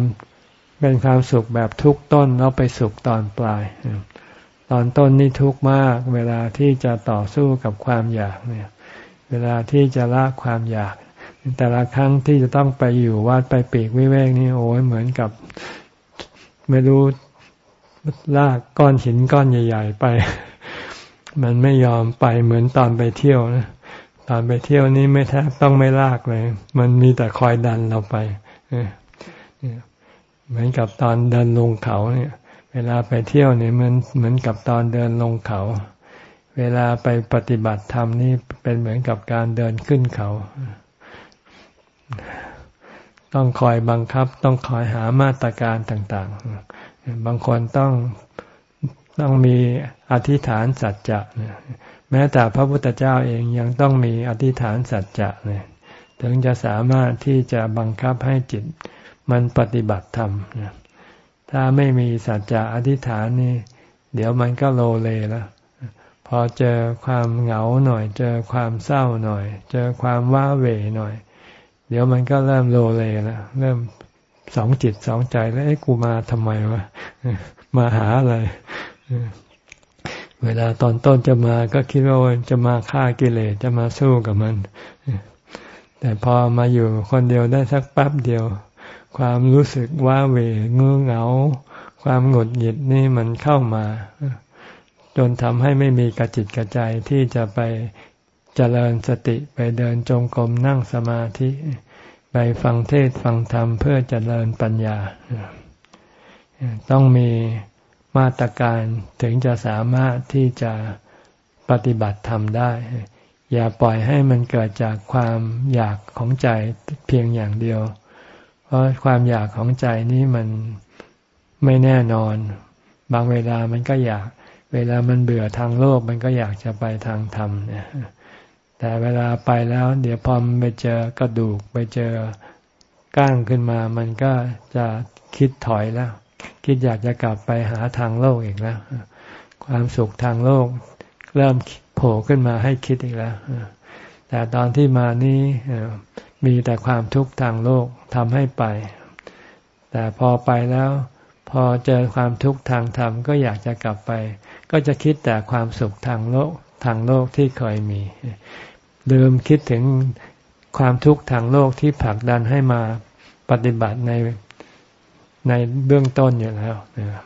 เป็นความสุขแบบทุกต้นแล้วไปสุขตอนปลาย ตอนต้นนี่ทุกข์มาก เวลาที่จะต่อสู้กับความอยากเนี่ย เวลาที่จะละความอยาก แต่ละครั้งที่จะต้องไปอยู่วัดไปปีกวิเวกนี่โอ้ยเหมือนกับ ไม่รู้ลากก้อนหินก้อนใหญ่ ๆ ไป มันไม่ยอมไปเหมือนตอนไปเที่ยวนะตอนไปเที่ยวนี้ไม่แทบต้องไม่ลากเลย มันมีแต่คอยดันเราไป เหมือนกับตอนเดินลงเขาเนี่ย เวลาไปเที่ยวเนี่ยมันเหมือนกับตอนเดินลงเขา เวลาไปปฏิบัติธรรมนี่เป็นเหมือนกับการเดินขึ้นเขา ต้องคอยบังคับ ต้องคอยหามาตรการต่าง ๆ บางคนต้องต้องมีอธิษฐานสัจจะแม้แต่พระพุทธเจ้าเองยังต้องมีอธิษฐานสัจจะเนี่ยถึงจะสามารถที่จะบังคับให้จิต มันปฏิบัติธรรมถ้าไม่มีสัจจะอธิษฐานนี่ เดี๋ยวมันก็โลเลแล้วพอเจอความเหงาหน่อย เจอความเศร้าหน่อย เจอความว้าเหวหน่อย เดี๋ยวมันก็เริ่มโลเลแล้วเริ่มสองจิตสองใจแล้วไอ้กูมาทำไมวะมาหาอะไรเวลาตอนต้นจะมาก็คิดว่าจะมาฆ่ากิเลสจะมาสู้กับมัน แต่พอมาอยู่คนเดียวได้สักแป๊บเดียว ความรู้สึกว่าเวงือเหงา ความหงุดหงิดนี่มันเข้ามา จนทำให้ไม่มีกระจิตกระใจที่จะไปเจริญสติไปเดินจงกรมนั่งสมาธิ ไปฟังเทศฟังธรรมเพื่อเจริญปัญญา ต้องมีมาตรการถึงจะสามารถที่จะปฏิบัติธรรมได้ อย่าปล่อยให้มันเกิดจากความอยากของใจเพียงอย่างเดียว ราะความอยากของใจนี้มันไม่แน่นอน บางเวลามันก็อยาก เวลามันเบื่อทางโลก มันก็อยากจะไปทางธรรมเนี่ยแต่เวลาไปแล้ว เดี๋ยวพอมไปเจอกระดูกไปเจอก้างขึ้นมา มันก็จะคิดถอยแล้ว คิดอยากจะกลับไปหาทางโลกอีกแล้ว ความสุขทางโลก เริ่มโผล่ขึ้นมาให้คิดอีกแล้วแต่ตอนที่มานี้ มีแต่ความทุกข์ทางโลกทำให้ไป แต่พอไปแล้ว พอเจอความทุกข์ทางธรรมก็อยากจะกลับไป ก็จะคิดแต่ความสุขทางโลกทางโลกที่เคยมีลืมคิดถึงความทุกข์ทางโลกที่ผลักดันให้มาปฏิบัติในในเบื้องต้นอยู่แล้วนะครับ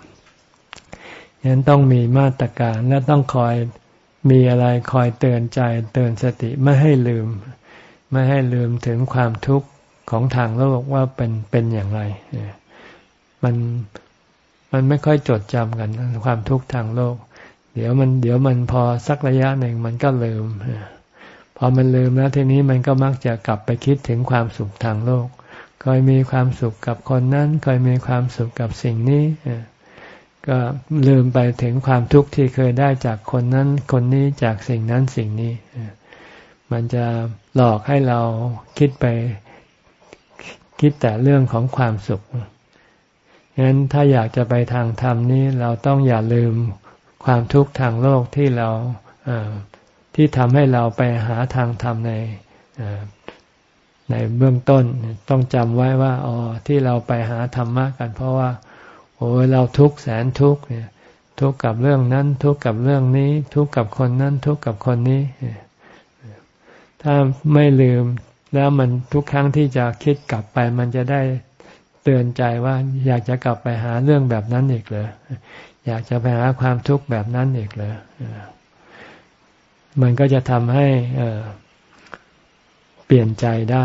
ยันต้องมีมาตรการและต้องคอยมีอะไรคอยเตือนใจเตือนสติไม่ให้ลืม ไม่ให้ลืมถึงความทุกข์ของทางโลกว่าเป็นเป็นอย่างไรมันมันไม่ค่อยจดจำกันความทุกข์ทางโลก เดี๋ยวมันเดี๋ยวมันพอสักระยะหนึ่งมันก็ลืมพอมันลืมแล้วทีนี้มันก็มักจะกลับไปคิดถึงความสุขทางโลกเคยมีความสุขกับคนนั้นเคยมีความสุขกับสิ่งนี้ก็ลืมไปถึงความทุกข์ที่เคยได้จากคนนั้น คนนี้จากสิ่งนั้นสิ่งนี้ มันจะ หลอกให้เราคิดไปคิดแต่เรื่องของความสุขฉะนั้นถ้าอยากจะไปทางธรรมนี้เราต้องอย่าลืมความทุกข์ทางโลกที่เราที่ทำให้เราไปหาทางธรรมในในเบื้องต้นต้องจำไว้ว่าอ๋อที่เราไปหาธรรมะกัน เพราะว่าโอ้เราทุกข์แสนทุกข์เนี่ยทุกข์กับเรื่องนั้น ทุกข์กับเรื่องนี้ ทุกข์กับคนนั้น ทุกข์กับคนนี้ ถ้าไม่ลืมแล้วมันทุกครั้งที่จะคิดกลับไป มันจะได้เตือนใจว่า อยากจะกลับไปหาเรื่องแบบนั้นอีกเลยอยากจะไปหาความทุกข์แบบนั้นอีกเลยมันก็จะทำให้เปลี่ยนใจได้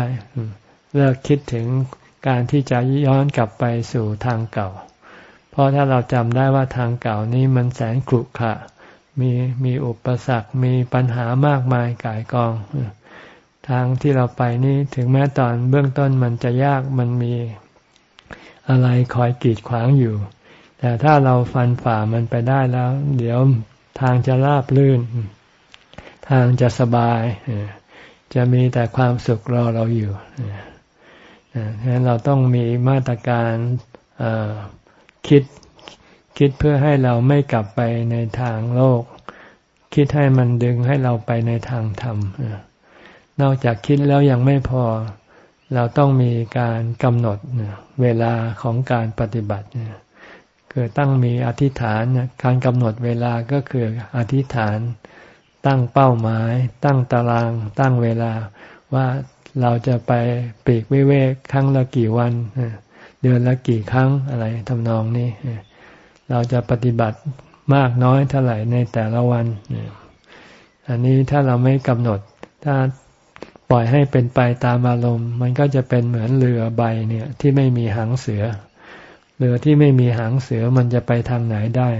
เลิกคิดถึงการที่จะย้อนกลับไปสู่ทางเก่า เพราะถ้าเราจำได้ว่าทางเก่านี้มันแสนขรุขระมีมีอุปสรรคมีปัญหามากมายกายกอง ทางที่เราไปนี่ถึงแม้ตอนเบื้องต้นมันจะยากมันมีอะไรคอยกีดขวางอยู่ แต่ถ้าเราฟันฝ่ามันไปได้แล้ว เดี๋ยวทางจะราบลื่น ทางจะสบาย จะมีแต่ความสุขรอเราอยู่ฉะนั้นเราต้องมีมาตรการคิดคิดเพื่อให้เราไม่กลับไปในทางโลก คิดให้มันดึงให้เราไปในทางธรรม นอกจากคิดแล้วยังไม่พอ เราต้องมีการกำหนดเวลาของการปฏิบัติคือตั้งมีอธิษฐานการกำหนดเวลาก็คืออธิษฐาน ตั้งเป้าหมาย ตั้งตาราง ตั้งเวลาว่าเราจะไปปีกวิเวกครั้งละกี่วัน เดือนละกี่ครั้งอะไรทำนองนี้ เราจะปฏิบัติมากน้อยเท่าไหร่ในแต่ละวัน อันนี้ถ้าเราไม่กำหนด ถ้า ปล่อยให้เป็นไปตามอารมณ์ มันก็จะเป็นเหมือนเรือใบเนี่ยที่ไม่มีหางเสือ เรือที่ไม่มีหางเสือมันจะไปทางไหนได้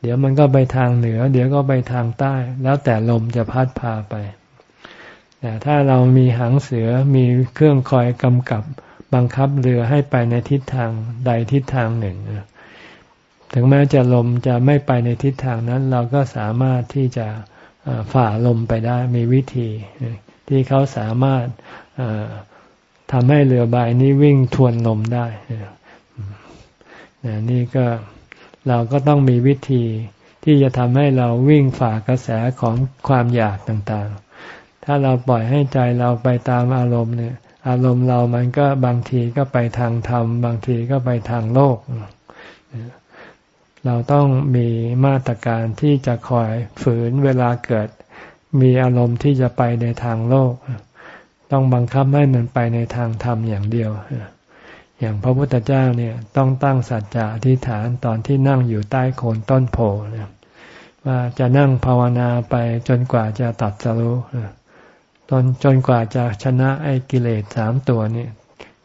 เดี๋ยวมันก็ไปทางเหนือ เดี๋ยวก็ไปทางใต้ แล้วแต่ลมจะพัดพาไป แต่ถ้าเรามีหางเสือมีเครื่องคอยกำกับบังคับเรือให้ไปในทิศทางใดทิศทางหนึ่ง ถึงแม้จะลมจะไม่ไปในทิศทางนั้น เราก็สามารถที่จะฝ่าลมไปได้มีวิธี ที่เขาสามารถทำให้เรือใบนี้วิ่งทวนลมได้นี่ก็เราก็ต้องมีวิธีที่จะทำให้เราวิ่งฝ่ากระแสของความอยากต่างๆ ถ้าเราปล่อยให้ใจเราไปตามอารมณ์เนี่ย อารมณ์เรามันก็บางทีก็ไปทางธรรม บางทีก็ไปทางโลก เราต้องมีมาตรการที่จะคอยฝืนเวลาเกิด มีอารมณ์ที่จะไปในทางโลก ต้องบังคับให้มันไปในทางธรรมอย่างเดียว อย่างพระพุทธเจ้าเนี่ยต้องตั้งสัจจะอธิษฐานตอนที่นั่งอยู่ใต้โคนต้นโพนะว่าจะนั่งภาวนาไปจนกว่าจะตัดสรู้จนจนกว่าจะชนะไอ้กิเลสสามตัวนี่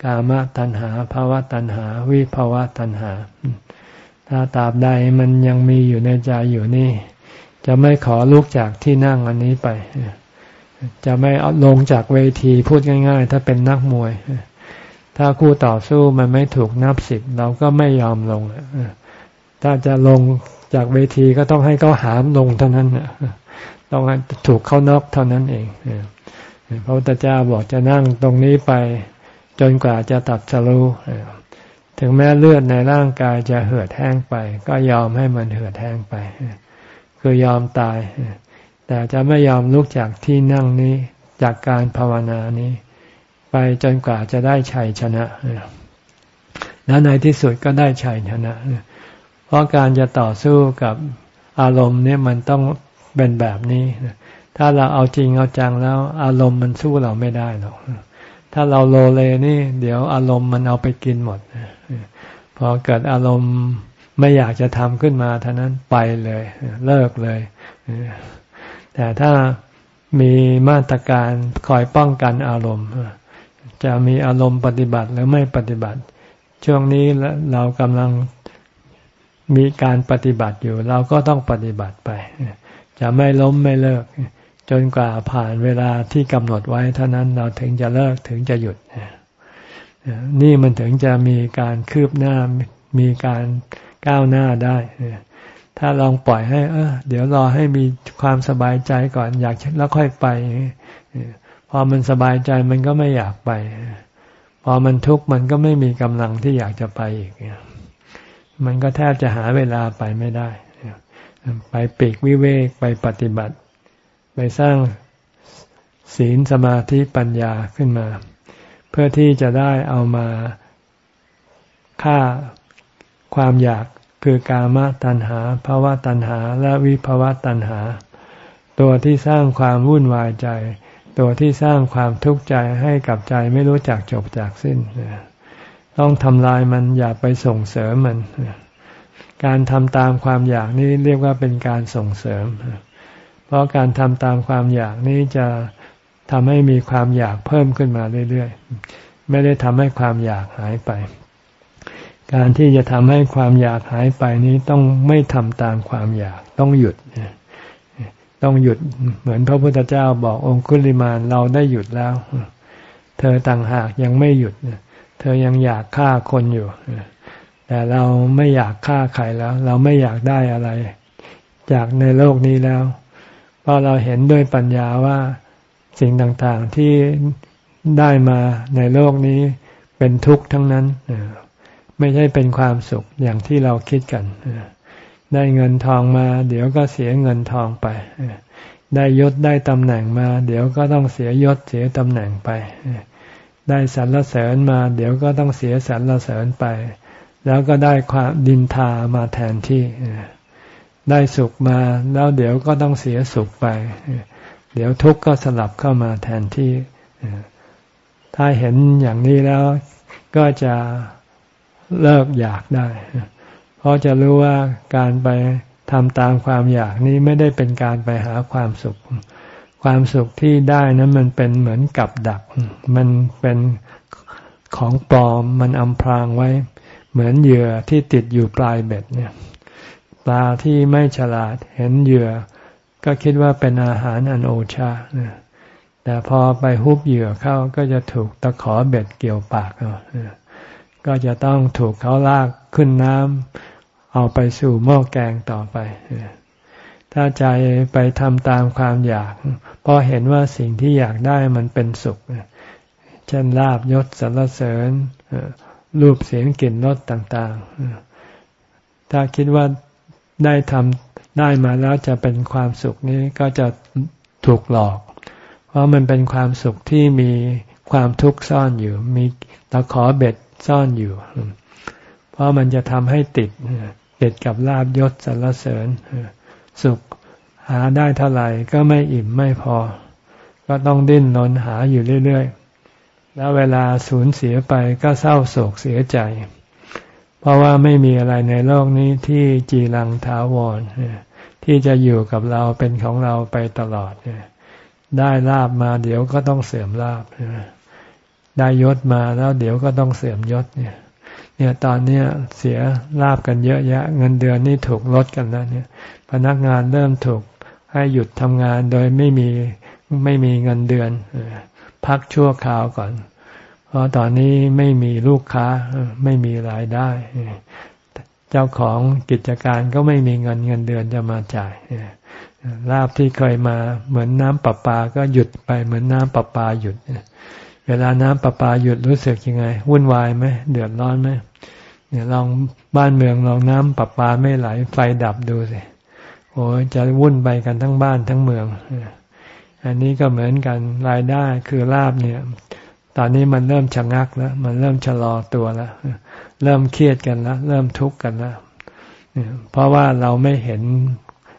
กามตัณหาภาวะตัณหา วิภาวะตัณหา ถ้าตราบใดมันยังมีอยู่ในใจอยู่นี่ จะไม่ขอลุกจากที่นั่งอันนี้ไป จะไม่ลงจากเวทีพูดง่าย ๆ ถ้าเป็นนักมวย ถ้าคู่ต่อสู้มันไม่ถูกนับสิบเราก็ไม่ยอมลงถ้าจะลงจากเวทีก็ต้องให้เขาหามลงเท่านั้นต้องถูกเขานอกเท่านั้นเองพระพุทธเจ้าบอกจะนั่งตรงนี้ไป จนกว่าจะตัดสรู้ถึงแม้เลือดในร่างกายจะเหือดแห้งไป ก็ยอมให้มันเหือดแห้งไป คือยอมตาย แต่จะไม่ยอมลุกจากที่นั่งนี้จากการภาวนานี้ ไปจนกว่าจะได้ชัยชนะแล้วในที่สุดก็ได้ชัยชนะ เพราะการจะต่อสู้กับอารมณ์เนี่ยมันต้องเป็นแบบนี้ถ้าเราเอาจริงเอาจังแล้ว อารมณ์มันสู้เราไม่ได้หรอกถ้าเราโลเลนี่ เดี๋ยวอารมณ์มันเอาไปกินหมดพอเกิดอารมณ์ ไม่อยากจะทำขึ้นมาเท่านั้นไปเลย เลิกเลย แต่ถ้ามีมาตรการคอยป้องกันอารมณ์ จะมีอารมณ์ปฏิบัติหรือไม่ปฏิบัติ ช่วงนี้เรากำลังมีการปฏิบัติอยู่ เราก็ต้องปฏิบัติไป จะไม่ล้มไม่เลิก จนกว่าผ่านเวลาที่กำหนดไว้เท่านั้นเราถึงจะเลิกถึงจะหยุดนี่มันถึงจะมีการคืบหน้ามีการ ก้าวหน้าได้ ถ้าลองปล่อยให้ เออเดี๋ยวรอให้มีความสบายใจก่อนอยากแล้วค่อยไป พอมันสบายใจมันก็ไม่อยากไป พอมันทุกข์มันก็ไม่มีกำลังที่อยากจะไปอีกมันก็แทบจะหาเวลาไปไม่ได้ ไปปีกวิเวกไปปฏิบัติ ไปสร้างศีลสมาธิปัญญาขึ้นมา เพื่อที่จะได้เอามาฆ่าความอยาก คือกามตัณหาภาวะตัณหา และวิภาวะตัณหา ตัวที่สร้างความวุ่นวายใจ ตัวที่สร้างความทุกข์ใจให้กับใจไม่รู้จักจบจากสิ้น ต้องทำลายมันอย่าไปส่งเสริมมัน การทำตามความอยากนี้เรียกว่าเป็นการส่งเสริม เพราะการทำตามความอยากนี้จะทำให้มีความอยากเพิ่มขึ้นมาเรื่อยๆ ไม่ได้ทำให้ความอยากหายไป การที่จะทำให้ความอยากหายไปนี้ต้องไม่ทำตามความอยากต้องหยุด ต้องหยุดเหมือนพระพุทธเจ้าบอกองคุลิมานเราได้หยุดแล้ว เธอต่างหากยังไม่หยุด เธอยังอยากฆ่าคนอยู่ แต่เราไม่อยากฆ่าใครแล้ว เราไม่อยากได้อะไร จากในโลกนี้แล้ว เพราะเราเห็นด้วยปัญญาว่าสิ่งต่างๆที่ได้มาในโลกนี้เป็นทุกข์ทั้งนั้น ไม่ใช่เป็นความสุขอย่างที่เราคิดกันได้เงินทองมา เดี๋ยวก็เสียเงินทองไปได้ยศได้ตำแหน่งมา เดี๋ยวก็ต้องเสียยศเสียตำแหน่งไป ได้สรรเสริญมา เดี๋ยวก็ต้องเสียสรรเสริญไป แล้วก็ได้ความดินทามาแทนที่ได้สุขมา แล้วเดี๋ยวก็ต้องเสียสุขไป เดี๋ยวทุกข์ก็สลับเข้ามาแทนที่ถ้าเห็นอย่างนี้แล้วก็จะ เลิกอยากได้ เพราะจะรู้ว่าการไปทำตามความอยากนี้ไม่ได้เป็นการไปหาความสุข ความสุขที่ได้นั้นมันเป็นเหมือนกับดัก มันเป็นของปลอม มันอำพรางไว้ เหมือนเหยื่อที่ติดอยู่ปลายเบ็ดเนี่ย ปลาที่ไม่ฉลาดเห็นเหยื่อ ก็คิดว่าเป็นอาหารอันโอชาแต่พอไปฮุบเหยื่อเข้าก็จะถูกตะขอเบ็ดเกี่ยวปาก ก็จะต้องถูกเขาลากขึ้นน้ำเอาไปสู่หม้อแกงต่อไป ถ้าใจไปทำตามความอยาก เพราะเห็นว่าสิ่งที่อยากได้มันเป็นสุข เช่นลาบยศสรรเสริญรูปเสียงกลิ่นรสต่างๆ ถ้าคิดว่าได้ทำได้มาแล้วจะเป็นความสุขนี้ก็จะถูกหลอก เพราะมันเป็นความสุขที่มีความทุกข์ซ่อนอยู่ มีตะขอเบ็ด ซ่อนอยู่ เพราะมันจะทำให้ติดติดกับลาบยศสรรเสริญสุขหาได้เท่าไหร่ก็ไม่อิ่มไม่พอ ก็ต้องดิ้นรนหาอยู่เรื่อยๆ แล้วเวลาสูญเสียไปก็เศร้าโศกเสียใจ เพราะว่าไม่มีอะไรในโลกนี้ที่จีรังถาวรที่จะอยู่กับเราเป็นของเราไปตลอดได้ลาบมาเดี๋ยวก็ต้องเสื่อมลาบ ได้ยศมาแล้วเดี๋ยวก็ต้องเสื่อมยศเนี่ย เนี่ยตอนเนี้ยเสียลาบกันเยอะแยะ เงินเดือนนี่ถูกลดกันแล้วเนี่ย พนักงานเริ่มถูกให้หยุดทำงานโดยไม่มีไม่มีเงินเดือนพักชั่วคราวก่อน เพราะตอนนี้ไม่มีลูกค้าไม่มีรายได้ เจ้าของกิจการก็ไม่มีเงินเงินเดือนจะมาจ่ายลาบที่เคยมาเหมือนน้ำประปาก็หยุดไปเหมือนน้ำประปาหยุด เวลาน้ำประปาหยุดรู้สึกยังไง วุ่นวายไหมเดือดร้อนไหมเนี่ยลองบ้านเมืองลองน้ำประปาไม่ไหลไฟดับดูสิโอ้จะวุ่นไปกันทั้งบ้านทั้งเมือง อันนี้ก็เหมือนกันรายได้คือลาบเนี่ย ตอนนี้มันเริ่มชะงักแล้ว มันเริ่มชะลอตัวแล้ว เริ่มเครียดกันแล้ว เริ่มทุกข์กันแล้วเพราะว่าเราไม่เห็น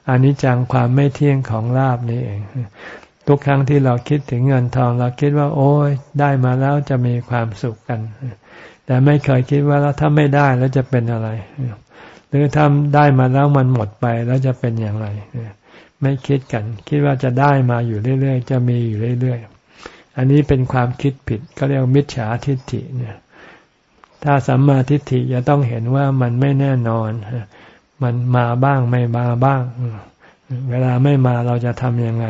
อนิจจังความไม่เที่ยงของลาบนี้เอง ทุกครั้งที่เราคิดถึงเงินทอง เราคิดว่า โอ้ยได้มาแล้วจะมีความสุขกัน แต่ไม่เคยคิดว่าแล้วถ้าไม่ได้แล้วจะเป็นอะไร หรือถ้าได้มาแล้วมันหมดไปแล้วจะเป็นอย่างไรไม่คิดกัน คิดว่าจะได้มาอยู่เรื่อยๆ จะมีอยู่เรื่อยๆ อันนี้เป็นความคิดผิดก็เรียกมิจฉาทิฏฐิเนี่ยถ้าสัมมาทิฏฐิจะต้องเห็นว่ามันไม่แน่นอน มันมาบ้างไม่มาบ้าง เวลาไม่มาเราจะทำยังไง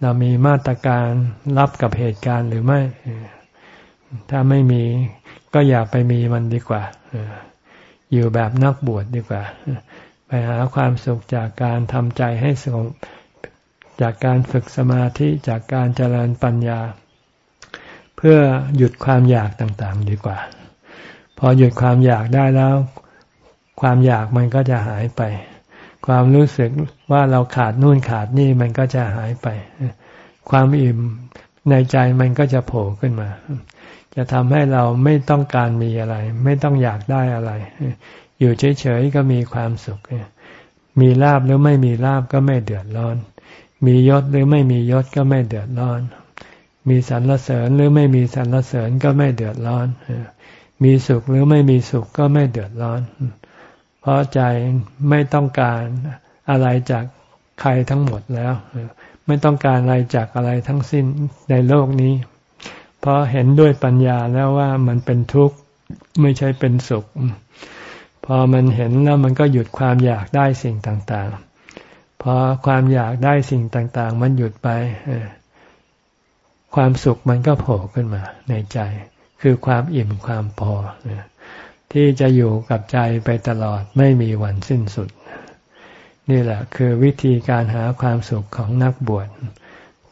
เรามีมาตรการรับกับเหตุการณ์หรือไม่ ถ้าไม่มีก็อย่าไปมีมันดีกว่า อยู่แบบนักบวชดีกว่า ไปหาความสุขจากการทำใจให้สงบจากการฝึกสมาธิจากการเจริญปัญญา เพื่อหยุดความอยากต่างๆดีกว่า พอหยุดความอยากได้แล้ว ความอยากมันก็จะหายไป ความรู้สึกว่าเราขาดนู่นขาดนี่มันก็จะหายไป ความอิ่มในใจมันก็จะโผล่ขึ้นมา จะทำให้เราไม่ต้องการมีอะไร ไม่ต้องอยากได้อะไร อยู่เฉยๆก็มีความสุข มีลาบหรือไม่มีลาบก็ไม่เดือดร้อน มียศหรือไม่มียศก็ไม่เดือดร้อน มีสรรเสริญหรือไม่มีสรรเสริญก็ไม่เดือดร้อน มีสุขหรือไม่มีสุขก็ไม่เดือดร้อน เพราะใจไม่ต้องการอะไรจากใครทั้งหมดแล้ว ไม่ต้องการอะไรจากอะไรทั้งสิ้นในโลกนี้ เพราะเห็นด้วยปัญญาแล้วว่ามันเป็นทุกข์ไม่ใช่เป็นสุข พอมันเห็นแล้วมันก็หยุดความอยากได้สิ่งต่างๆ พอความอยากได้สิ่งต่างๆ มันหยุดไป ความสุขมันก็โผล่ขึ้นมาในใจ คือความอิ่มความพอ ที่จะอยู่กับใจไปตลอดไม่มีวันสิ้นสุด นี่แหละคือวิธีการหาความสุขของนักบวช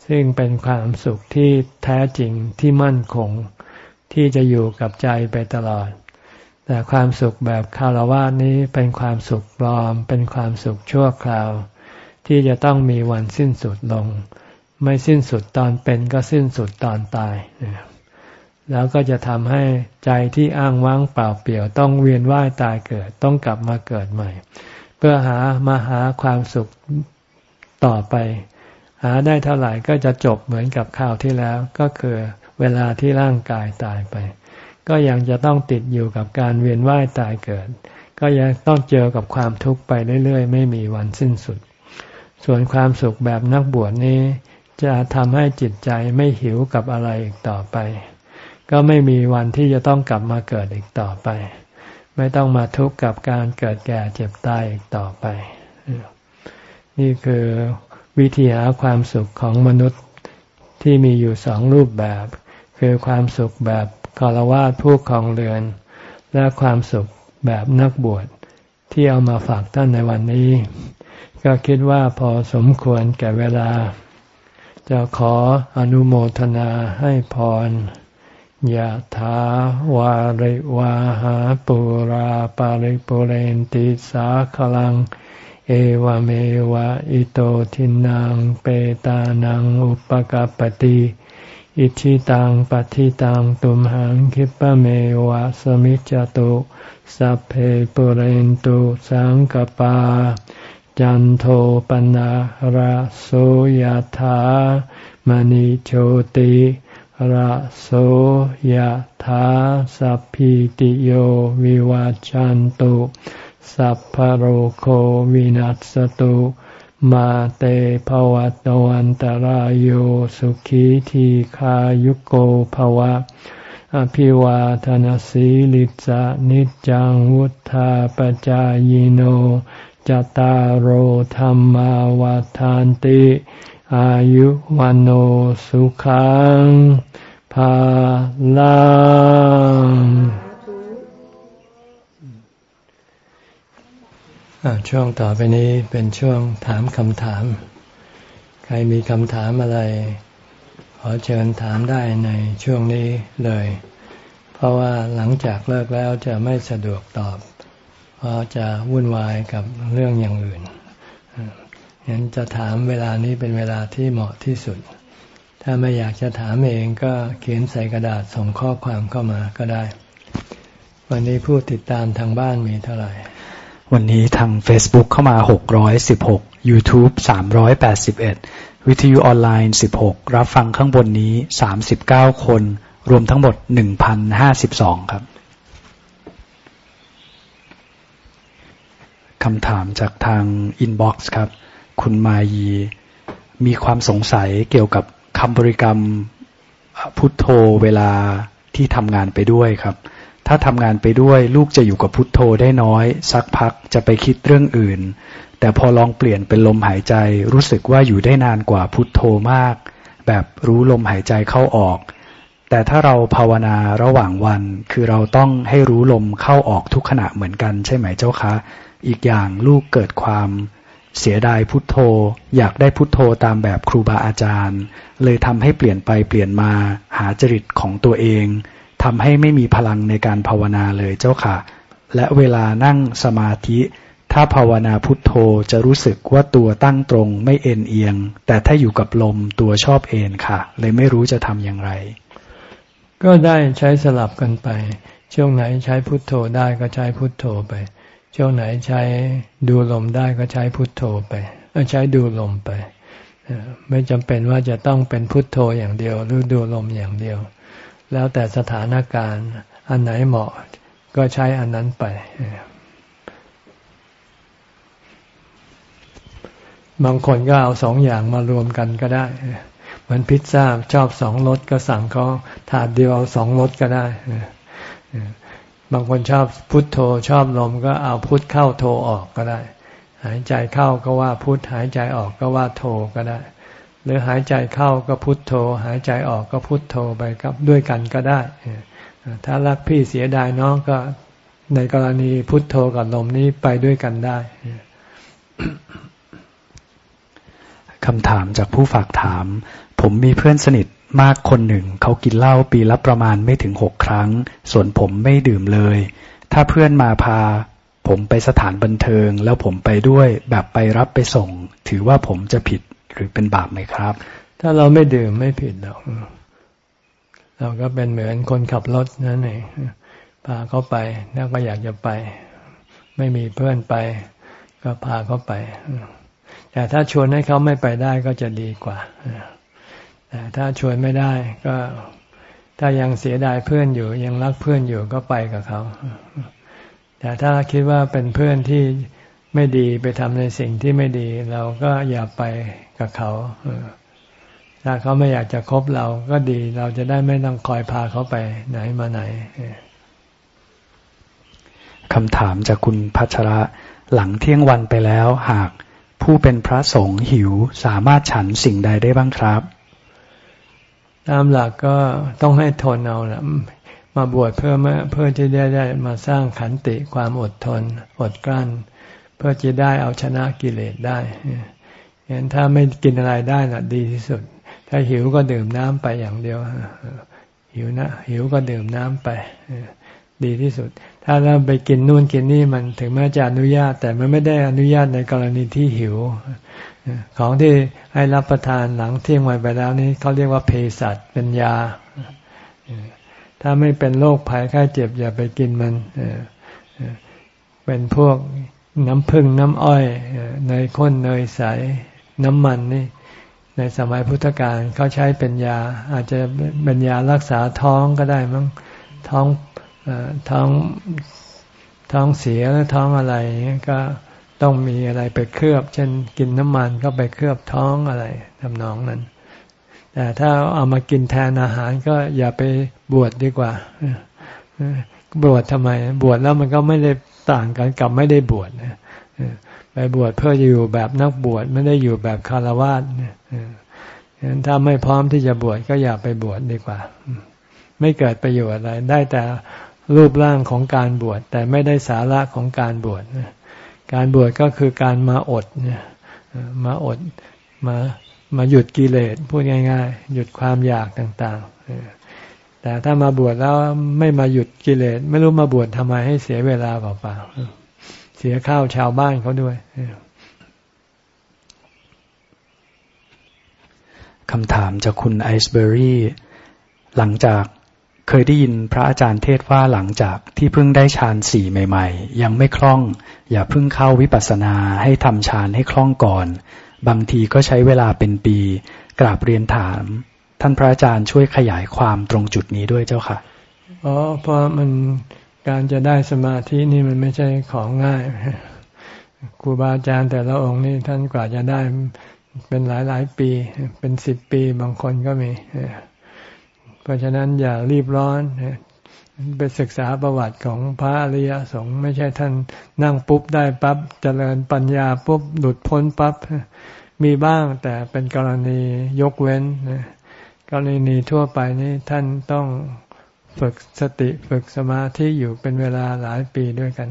ซึ่งเป็นความสุขที่แท้จริงที่มั่นคง ที่จะอยู่กับใจไปตลอด แต่ความสุขแบบคารวะนี้เป็นความสุขปลอม เป็นความสุขชั่วคราว ที่จะต้องมีวันสิ้นสุดลง ไม่สิ้นสุดตอนเป็นก็สิ้นสุดตอนตาย แล้วก็จะทำให้ใจที่อ้างว้างเปล่าเปลี่ยว ต้องเวียนว่ายตายเกิด ต้องกลับมาเกิดใหม่ เพื่อหามาหาความสุขต่อไป หาได้เท่าไหร่ก็จะจบเหมือนกับข่าวที่แล้ว ก็คือเวลาที่ร่างกายตายไป ก็ยังจะต้องติดอยู่กับการเวียนว่ายตายเกิด ก็ยังต้องเจอกับความทุกข์ไปเรื่อยๆ ไม่มีวันสิ้นสุด ส่วนความสุขแบบนักบวชนี้ จะทำให้จิตใจไม่หิวกับอะไรอีกต่อไป ก็ไม่มีวันที่จะต้องกลับมาเกิดอีกต่อไป ไม่ต้องมาทุกข์กับการเกิดแก่เจ็บตายอีกต่อไป นี่คือวิธีหาความสุขของมนุษย์ที่มีอยู่สองรูปแบบ คือความสุขแบบคารวะผู้ครองเรือน และความสุขแบบนักบวชที่เอามาฝากท่านในวันนี้ ก็คิดว่าพอสมควรแก่เวลา จะขออนุโมทนาให้พร ยะถาวาริวาหาปุราปาริปุเรนติสาขลัง เอวเมวะอิโตทินังเปตานังอุปกปติอิชิตังปฏิตังตุมหังคิปะเมวะสมิจจตุสัพเพปุเรนตุสังกปา จันโทปนะระโสยธามณิโชติ ระโสยธาสัพพิติโยวิวาจันตุสัพพโรโควินัสตุมาเตภวัตวันตารโยสุขีทีขายุโกภวะ อภิวาทนสีลิสะนิจังวุธาปจายโนจตารโหธรรมาวาทานติ อายุวันโอสุขังภาลังช่วงต่อไปนี้เป็นช่วงถามคำถาม ใครมีคำถามอะไร ขอเชิญถามได้ในช่วงนี้เลย เพราะว่าหลังจากเลิกแล้วจะไม่สะดวกตอบ เพราะจะวุ่นวายกับเรื่องอย่างอื่น งั้นจะถามเวลานี้เป็นเวลาที่เหมาะที่สุด ถ้าไม่อยากจะถามเองก็เขียนใส่กระดาษส่งข้อความเข้ามาก็ได้ วันนี้ผู้ติดตามทางบ้านมีเท่าไหร่ วันนี้ทาง Facebook เข้ามา 616 YouTube 381 วิทยุออนไลน์ 16 รับฟังข้างบนนี้ 39 คน รวมทั้งหมด 1,052 ครับคำถามจากทาง inbox ครับ คุณมายี มีความสงสัยเกี่ยวกับคำบริกรรมพุทโธเวลาที่ทำงานไปด้วยครับ ถ้าทำงานไปด้วย ลูกจะอยู่กับพุทโธได้น้อย สักพักจะไปคิดเรื่องอื่น แต่พอลองเปลี่ยนเป็นลมหายใจ รู้สึกว่าอยู่ได้นานกว่าพุทโธมาก แบบรู้ลมหายใจเข้าออก แต่ถ้าเราภาวนาระหว่างวัน คือเราต้องให้รู้ลมเข้าออกทุกขณะเหมือนกันใช่ไหมเจ้าคะ อีกอย่างลูกเกิดความ เสียดายพุทโธ อยากได้พุทโธตามแบบครูบาอาจารย์ เลยทำให้เปลี่ยนไปเปลี่ยนมาหาจริตของตัวเองทำให้ไม่มีพลังในการภาวนาเลยเจ้าค่ะ และเวลานั่งสมาธิ ถ้าภาวนาพุทโธจะรู้สึกว่าตัวตั้งตรงไม่เอ็นเอียง แต่ถ้าอยู่กับลมตัวชอบเอ็นค่ะ เลยไม่รู้จะทำอย่างไร ก็ได้ใช้สลับกันไป ช่วงไหนใช้พุทโธได้ก็ใช้พุทโธไป ช่วงไหนใช้ดูลมได้ก็ใช้พุทโธไปใช้ดูลมไป ไม่จำเป็นว่าจะต้องเป็นพุทโธอย่างเดียว หรือดูลมอย่างเดียว แล้วแต่สถานการณ์อันไหนเหมาะก็ใช้อันนั้นไป บางคนก็เอาสองอย่างมารวมกันก็ได้ เหมือนพิซซ่าชอบสองรสก็สั่งเขาถาดเดียวเอาสองรสก็ได้ บางคนชอบพุทโธชอบลมก็เอาพุทเข้าโธออกก็ได้ หายใจเข้าก็ว่าพุทหายใจออกก็ว่าโธก็ได้ หรือหายใจเข้าก็พุทโธ หายใจออกก็พุทโธไปกับด้วยกันก็ได้ ถ้ารักพี่เสียดายน้องก็ในกรณีพุทโธกับลมนี้ไปด้วยกันได้คำถามจากผู้ฝากถาม ผมมีเพื่อนสนิท มากคนหนึ่งเขากินเหล้าปีละประมาณไม่ถึงหกครั้ง ส่วนผมไม่ดื่มเลย ถ้าเพื่อนมาพา ผมไปสถานบันเทิง แล้วผมไปด้วยแบบไปรับไปส่ง ถือว่าผมจะผิดหรือเป็นบาปไหมครับ ถ้าเราไม่ดื่มไม่ผิดหรอกเราก็เป็นเหมือนคนขับรถนั่นเองพาเขาไปแล้วก็อยากจะไป ไม่มีเพื่อนไป ก็พาเขาไปแต่ถ้าชวนให้เขาไม่ไปได้ก็จะดีกว่า แต่ถ้าชวนไม่ได้ก็ถ้ายังเสียดายเพื่อนอยู่ ยังรักเพื่อนอยู่ก็ไปกับเขา แต่ถ้าคิดว่าเป็นเพื่อนที่ไม่ดีไปทำในสิ่งที่ไม่ดี เราก็อย่าไปกับเขาถ้าเขาไม่อยากจะคบเราก็ดี เราจะได้ไม่ต้องคอยพาเขาไปไหนมาไหนคำถามจากคุณพัชระหลังเที่ยงวันไปแล้ว หากผู้เป็นพระสงฆ์หิวสามารถฉันสิ่งใดได้บ้างครับ ตามหลักก็ต้องให้ทนเอาแหละมาบวชเพื่อเพื่อที่ได้ได้มาสร้างขันติความอดทน อดกลั้น เพื่อจะได้เอาชนะกิเลสได้เห็นถ้าไม่กินอะไรได้น่ะ ดีที่สุด ถ้าหิวก็ดื่มน้ำไปอย่างเดียวหิวนะหิวก็ดื่มน้ำไปดีที่สุด ถ้าเราไปกินนู่นกินนี่มันถึงแม้จะอนุญาต แต่มันไม่ได้อนุญาตในกรณีที่หิว ของที่ให้รับประทานหลังเที่ยงวันไปแล้วนี้เขาเรียกว่าเภสัชเป็นยา ถ้าไม่เป็นโรคภัยไข้เจ็บอย่าไปกินมันเป็นพวกน้ำผึ้งน้ำอ้อยเนยข้นเนยใสน้ำมันนี่ ในสมัยพุทธกาลเขาใช้เป็นยา อาจจะเป็นยารักษาท้องก็ได้มั้งท้องท้องท้องเสียหรือท้องอะไรก็ ต้องมีอะไรไปเคลือบ เช่นกินน้ำมันก็ไปเคลือบท้องอะไรทำนองนั้น แต่ถ้าเอามากินแทนอาหารก็อย่าไปบวชดดีกว่าบวชทำไม บวชแล้วมันก็ไม่ได้ต่างกันกับไม่ได้บวชไปบวชเพื่ออยู่แบบนักบวชไม่ได้อยู่แบบคารวะฉะนั้นถ้าไม่พร้อมที่จะบวชก็อย่าไปบวชดดีกว่า ไม่เกิดประโยชน์อะไร ได้แต่รูปร่างของการบวชแต่ไม่ได้สาระของการบวช การบวชก็คือการมาอดเนี่ยมาอดมามาหยุดกิเลสพูดง่าย ๆ หยุดความอยากต่างๆแต่ถ้ามาบวชแล้วไม่มาหยุดกิเลสไม่รู้มาบวชทำไมให้เสียเวลาเปล่าๆเสียข้าวชาวบ้านเขาด้วยคำถามจากคุณไอซ์เบอรี่หลังจาก เคยได้ยินพระอาจารย์เทศว่าหลังจากที่เพิ่งได้ฌานสี่ใหม่ ๆ ยังไม่คล่อง อย่าเพิ่งเข้าวิปัสสนาให้ทำฌานให้คล่องก่อน บางทีก็ใช้เวลาเป็นปี กราบเรียนถาม ท่านพระอาจารย์ช่วยขยายความตรงจุดนี้ด้วยเจ้าค่ะอ๋อเพราะมันการจะได้สมาธินี่มันไม่ใช่ของง่ายครูบาอาจารย์แต่ละองค์นี่ท่านกว่าจะได้เป็นหลายๆปี เป็นสิบปีบางคนก็มี เพราะฉะนั้นอย่ารีบร้อนไปศึกษาประวัติของพระอริยสงฆ์ไม่ใช่ท่านนั่งปุ๊บได้ปับ๊บเจริญปัญญาปุ๊บหลุดพ้นปับ๊บมีบ้างแต่เป็นกรณียกเว้นกรณีทั่วไปนี้ท่านต้องฝึกสติฝึกสมาธิอยู่เป็นเวลาหลายปีด้วยกัน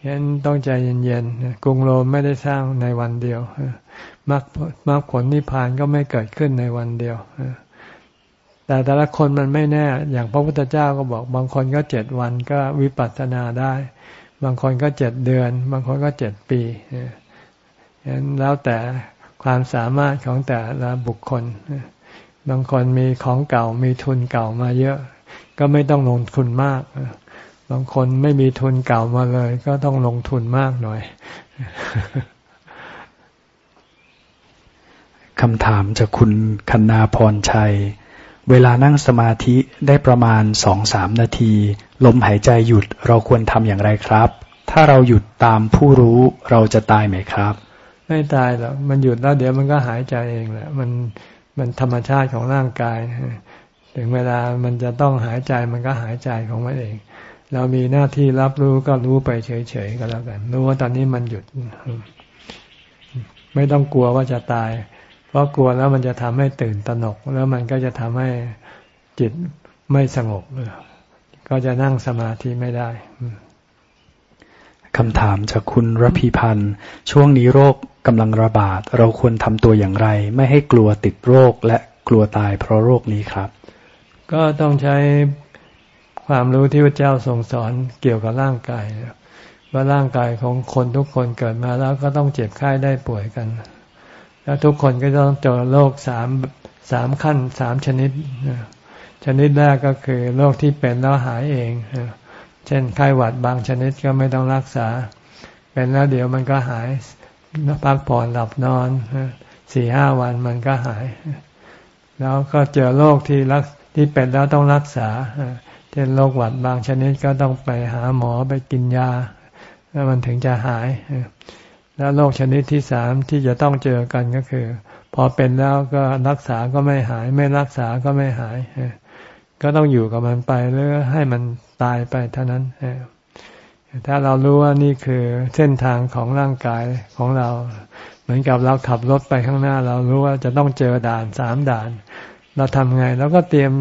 ฉะนั้นต้องใจเย็นๆกรุงโรมไม่ได้สร้างในวันเดียวมรรคผลนิพพานก็ไม่เกิดขึ้นในวันเดียว แต่แต่ละคนมันไม่แน่ อย่างพระพุทธเจ้าก็บอก บางคนก็เจ็ดวันก็วิปัสสนาได้ บางคนก็เจ็ดเดือน บางคนก็เจ็ดปีฉะนั้นแล้วแต่ความสามารถของแต่ละบุคคล บางคนมีของเก่ามีทุนเก่ามาเยอะ ก็ไม่ต้องลงทุนมาก บางคนไม่มีทุนเก่ามาเลย ก็ต้องลงทุนมากหน่อยคำถามจากคุณคณาพรชัย เวลานั่งสมาธิได้ประมาณสองสามนาที ลมหายใจหยุดเราควรทำอย่างไรครับ ถ้าเราหยุดตามผู้รู้เราจะตายไหมครับ ไม่ตายหรอกมันหยุดแล้วเดี๋ยวมันก็หายใจเองแหละมันมันธรรมชาติของร่างกาย ถึงเวลามันจะต้องหายใจมันก็หายใจของมันเอง เรามีหน้าที่รับรู้ก็รู้ไปเฉยๆก็แล้วกัน รู้ว่าตอนนี้มันหยุด ไม่ต้องกลัวว่าจะตาย ราะกลัวแล้วมันจะทำให้ตื่นตระหนก แล้วมันก็จะทำให้จิตไม่สงบก็จะนั่งสมาธิไม่ได้คำถามจากคุณรพีพันธ์ช่วงนี้โรคกำลังระบาด เราควรทำตัวอย่างไร ไม่ให้กลัวติดโรคและกลัวตายเพราะโรคนี้ครับ ก็ต้องใช้ความรู้ที่พระเจ้าทรงสอนเกี่ยวกับร่างกายว่าร่างกายของคนทุกคนเกิดมาแล้วก็ต้องเจ็บไข้ได้ป่วยกัน แล้วทุกคนก็ต้องเจอโรคสามสามขั้นสามชนิด ชนิดแรกก็คือโรคที่เป็นแล้วหายเอง เช่นไข้หวัดบางชนิดก็ไม่ต้องรักษา เป็นแล้วเดี๋ยวมันก็หายพักผ่อนหลับนอนสี่ห้าวันมันก็หาย แล้วก็เจอโรคที่รักที่เป็นแล้วต้องรักษา เช่นโรคหวัดบางชนิดก็ต้องไปหาหมอไปกินยา แล้วมันถึงจะหาย แล้วโรคชนิดที่สามที่จะต้องเจอกันก็คือ พอเป็นแล้วก็รักษาก็ไม่หาย ไม่รักษาก็ไม่หาย ก็ต้องอยู่กับมันไปหรือให้มันตายไปเท่านั้นถ้าเรารู้ว่านี่คือเส้นทางของร่างกายของเรา เหมือนกับเราขับรถไปข้างหน้า เรารู้ว่าจะต้องเจอด่านสามด่าน เราทำไงเราก็เตรียม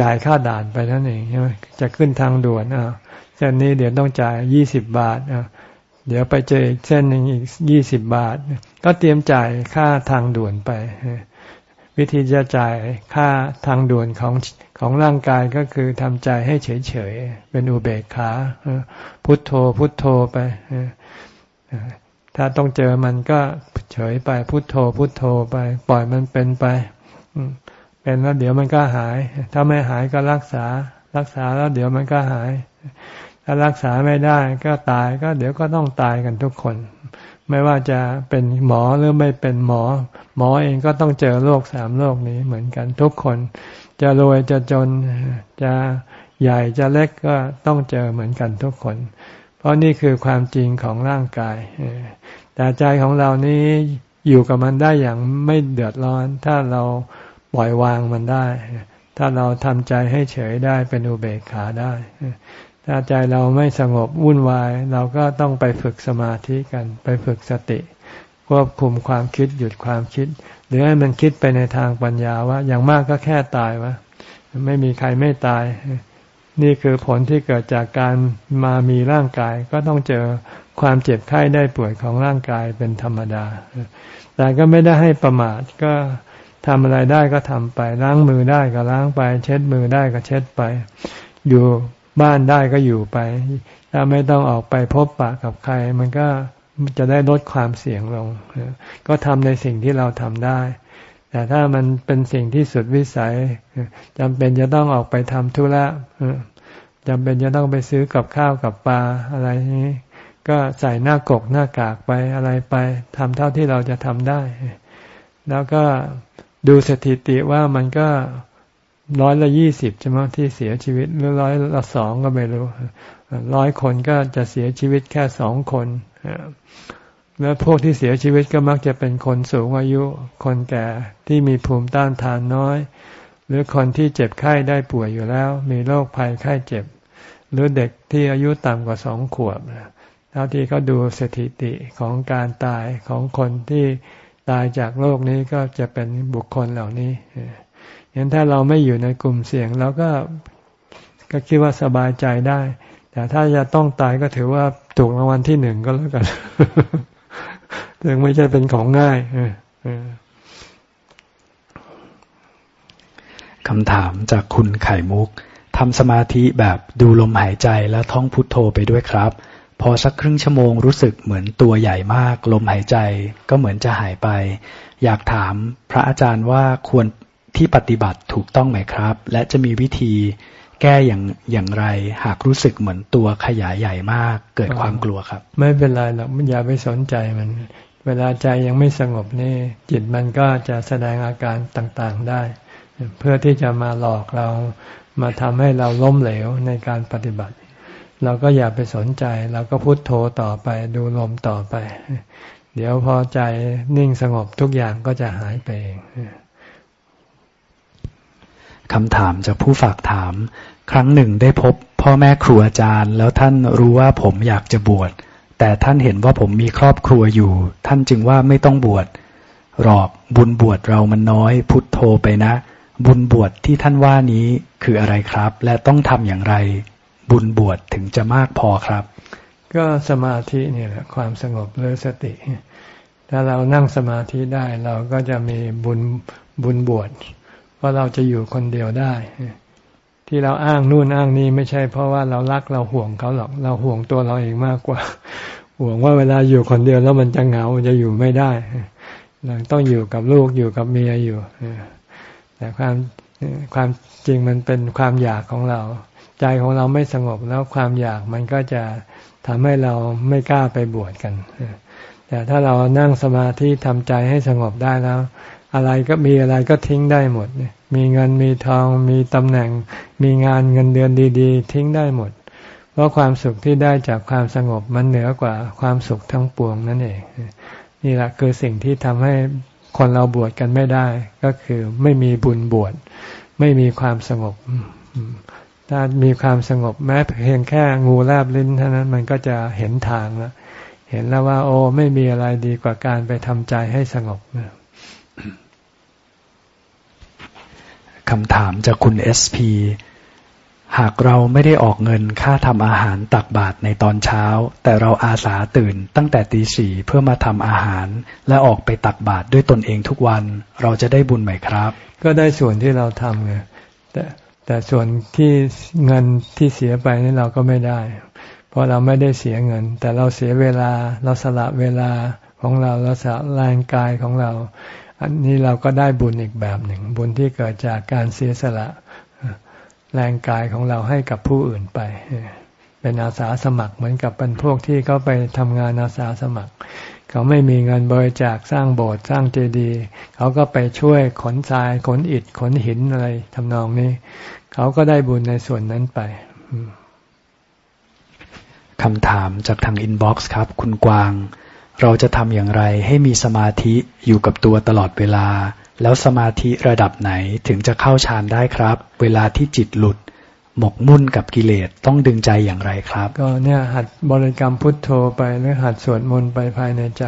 จ่ายค่าด่านไปนั่นเองใช่ไหมจะขึ้นทางด่วนอ่าเส้นนี้เดี๋ยวต้องจ่ายยี่สิบบาทอ่า เดี๋ยวไปเจออีกเส้นหนึ่งอีกยี่สิบบาท ก็เตรียมจ่ายค่าทางด่วนไป วิธีจะจ่ายค่าทางด่วนของของร่างกายก็คือทำใจให้เฉยๆ เป็นอุเบกขาพุทโธพุทโธไปถ้าต้องเจอมันก็เฉยไปพุทโธพุทโธไป ปล่อยมันเป็นไป เป็นแล้วเดี๋ยวมันก็หาย ถ้าไม่หายก็รักษารักษาแล้วเดี๋ยวมันก็หาย ถ้ารักษาไม่ได้ก็ตายก็เดี๋ยวก็ต้องตายกันทุกคน ไม่ว่าจะเป็นหมอหรือไม่เป็นหมอ หมอเองก็ต้องเจอโรคสามโรคนี้เหมือนกันทุกคน จะรวยจะจนจะใหญ่จะเล็กก็ต้องเจอเหมือนกันทุกคน เพราะนี่คือความจริงของร่างกาย แต่ใจของเรานี้อยู่กับมันได้อย่างไม่เดือดร้อน ถ้าเราปล่อยวางมันได้ ถ้าเราทำใจให้เฉยได้เป็นอุเบกขาได้ ถ้าใจเราไม่สงบวุ่นวาย เราก็ต้องไปฝึกสมาธิกัน ไปฝึกสติ ควบคุมความคิดหยุดความคิด หรือให้มันคิดไปในทางปัญญาว่าอย่างมากก็แค่ตายวะไม่มีใครไม่ตาย นี่คือผลที่เกิดจากการมามีร่างกาย ก็ต้องเจอความเจ็บไข้ได้ป่วยของร่างกายเป็นธรรมดา แต่ก็ไม่ได้ให้ประมาทก็ทำอะไรได้ก็ทำไปล้างมือได้ก็ล้างไป เช็ดมือได้ก็เช็ดไป อยู่ บ้านได้ก็อยู่ไป ถ้าไม่ต้องออกไปพบปะกับใคร มันก็จะได้ลดความเสี่ยงลง ก็ทำในสิ่งที่เราทำได้ แต่ถ้ามันเป็นสิ่งที่สุดวิสัยจำเป็นจะต้องออกไปทำธุระจำเป็นจะต้องไปซื้อกับข้าวกับปลาอะไรนี้ ก็ใส่หน้ากกหน้ากากไปอะไรไปทำเท่าที่เราจะทำได้ แล้วก็ดูสถิติว่ามันก็ ร้อยละยี่สิบใช่ไหมที่เสียชีวิตหรือร้อยละสองก็ไม่รู้ร้อยคนก็จะเสียชีวิตแค่สองคนแล้วพวกที่เสียชีวิตก็มักจะเป็นคนสูงอายุ คนแก่ที่มีภูมิต้านทานน้อย หรือคนที่เจ็บไข้ได้ป่วยอยู่แล้ว มีโรคภัยไข้เจ็บ หรือเด็กที่อายุต่ำกว่าสองขวบเท่าที่เขาดูสถิติของการตายของคนที่ตายจากโรคนี้ก็จะเป็นบุคคลเหล่านี้ เห็นถ้าเราไม่อยู่ในกลุ่มเสี่ยงเราก็ก็คิดว่าสบายใจได้ แต่ถ้าจะต้องตายก็ถือว่าถูกรางวัลที่หนึ่งก็แล้วกันถึงไม่ใช่เป็นของง่ายคำถามจากคุณไข่มุกทำสมาธิแบบดูลมหายใจแล้วท่องพุทโธไปด้วยครับ พอสักครึ่งชั่วโมงรู้สึกเหมือนตัวใหญ่มาก ลมหายใจก็เหมือนจะหายไป อยากถามพระอาจารย์ว่าควร ที่ปฏิบัติถูกต้องไหมครับ และจะมีวิธีแก้อย่างอย่างไร หากรู้สึกเหมือนตัวขยายใหญ่มาก เกิดความกลัวครับ ไม่เป็นไรหรอกอย่าไปสนใจมัน เวลาใจยังไม่สงบนี่ จิตมันก็จะแสดงอาการต่างๆได้ เพื่อที่จะมาหลอกเรามาทำให้เราล้มเหลวในการปฏิบัติ เราก็อย่าไปสนใจ เราก็พุโทโธต่อไปดูลมต่อไป เดี๋ยวพอใจนิ่งสงบทุกอย่างก็จะหายไปเอง คำถามจากผู้ฝากถาม ครั้งหนึ่งได้พบพ่อแม่ครูอาจารย์ แล้วท่านรู้ว่าผมอยากจะบวช แต่ท่านเห็นว่าผมมีครอบครัวอยู่ ท่านจึงว่าไม่ต้องบวชหรอกบุญบวชเรามันน้อย พุทโธไปนะ บุญบวชที่ท่านว่านี้คืออะไรครับ และต้องทำอย่างไร บุญบวชถึงจะมากพอครับ ก็สมาธินี่แหละความสงบหรือสติ ถ้าเรานั่งสมาธิได้เราก็จะมีบุญบุญบวช เพราเราจะอยู่คนเดียวได้ ที่เราอ้างนู่นอ้างนี้ไม่ใช่เพราะว่าเรารักเราห่วงเขาหรอก เราห่วงตัวเราเองมากกว่า ห่วงว่าเวลาอยู่คนเดียวแล้วมันจะเหงาจะอยู่ไม่ได้ต้องอยู่กับลูกอยู่กับเมียอยู่แต่ความความจริงมันเป็นความอยากของเรา ใจของเราไม่สงบแล้วความอยากมันก็จะทำให้เราไม่กล้าไปบวชกันแต่ถ้าเรานั่งสมาธิทำใจให้สงบได้แล้ว อะไรก็มีอะไรก็ทิ้งได้หมดมีเงินมีทอง มีตำแหน่ง มีงานเงินเดือนดีๆ ทิ้งได้หมด เพราะความสุขที่ได้จากความสงบมันเหนือกว่าความสุขทั้งปวงนั่นเอง นี่แหละคือสิ่งที่ทำให้คนเราบวชกันไม่ได้ ก็คือไม่มีบุญบวชไม่มีความสงบ ถ้ามีความสงบแม้เพียงแค่งูแลบลิ้นเท่านั้นมันก็จะเห็นทางแล้วเห็นแล้วว่า โอ้ไม่มีอะไรดีกว่าการไปทำใจให้สงบ คำถามจากคุณเอสพีหากเราไม่ได้ออกเงินค่าทำอาหารตักบาตรในตอนเช้า แต่เราอาสาตื่นตั้งแต่ตีสี่เพื่อมาทำอาหาร และออกไปตักบาตรด้วยตนเองทุกวัน เราจะได้บุญไหมครับ ก็ได้ส่วนที่เราทำไงแต่แต่ส่วนที่เงินที่เสียไปนี่เราก็ไม่ได้ เพราะเราไม่ได้เสียเงิน แต่เราเสียเวลาเราสละเวลาของเราเราสละแรงกายของเรา อันนี้เราก็ได้บุญอีกแบบหนึ่ง บุญที่เกิดจากการเสียสละแรงกายของเราให้กับผู้อื่นไป เป็นอาสาสมัครเหมือนกับเป็นพวกที่เขาไปทำงานอาสาสมัคร เขาไม่มีเงินบริจาคสร้างโบสถ์สร้างเจดีย์เขาก็ไปช่วยขนทรายขนอิฐขนหินอะไรทำนองนี้ เขาก็ได้บุญในส่วนนั้นไปคำถามจากทาง inbox ครับ คุณกวาง เราจะทำอย่างไรให้มีสมาธิอยู่กับตัวตลอดเวลา แล้วสมาธิระดับไหนถึงจะเข้าฌานได้ครับ เวลาที่จิตหลุด หมกมุ่นกับกิเลสต้องดึงใจอย่างไรครับ ก็เนี่ยหัดบริกรรมพุทโธไปหรือหัดสวดมนต์ไปภายในใจ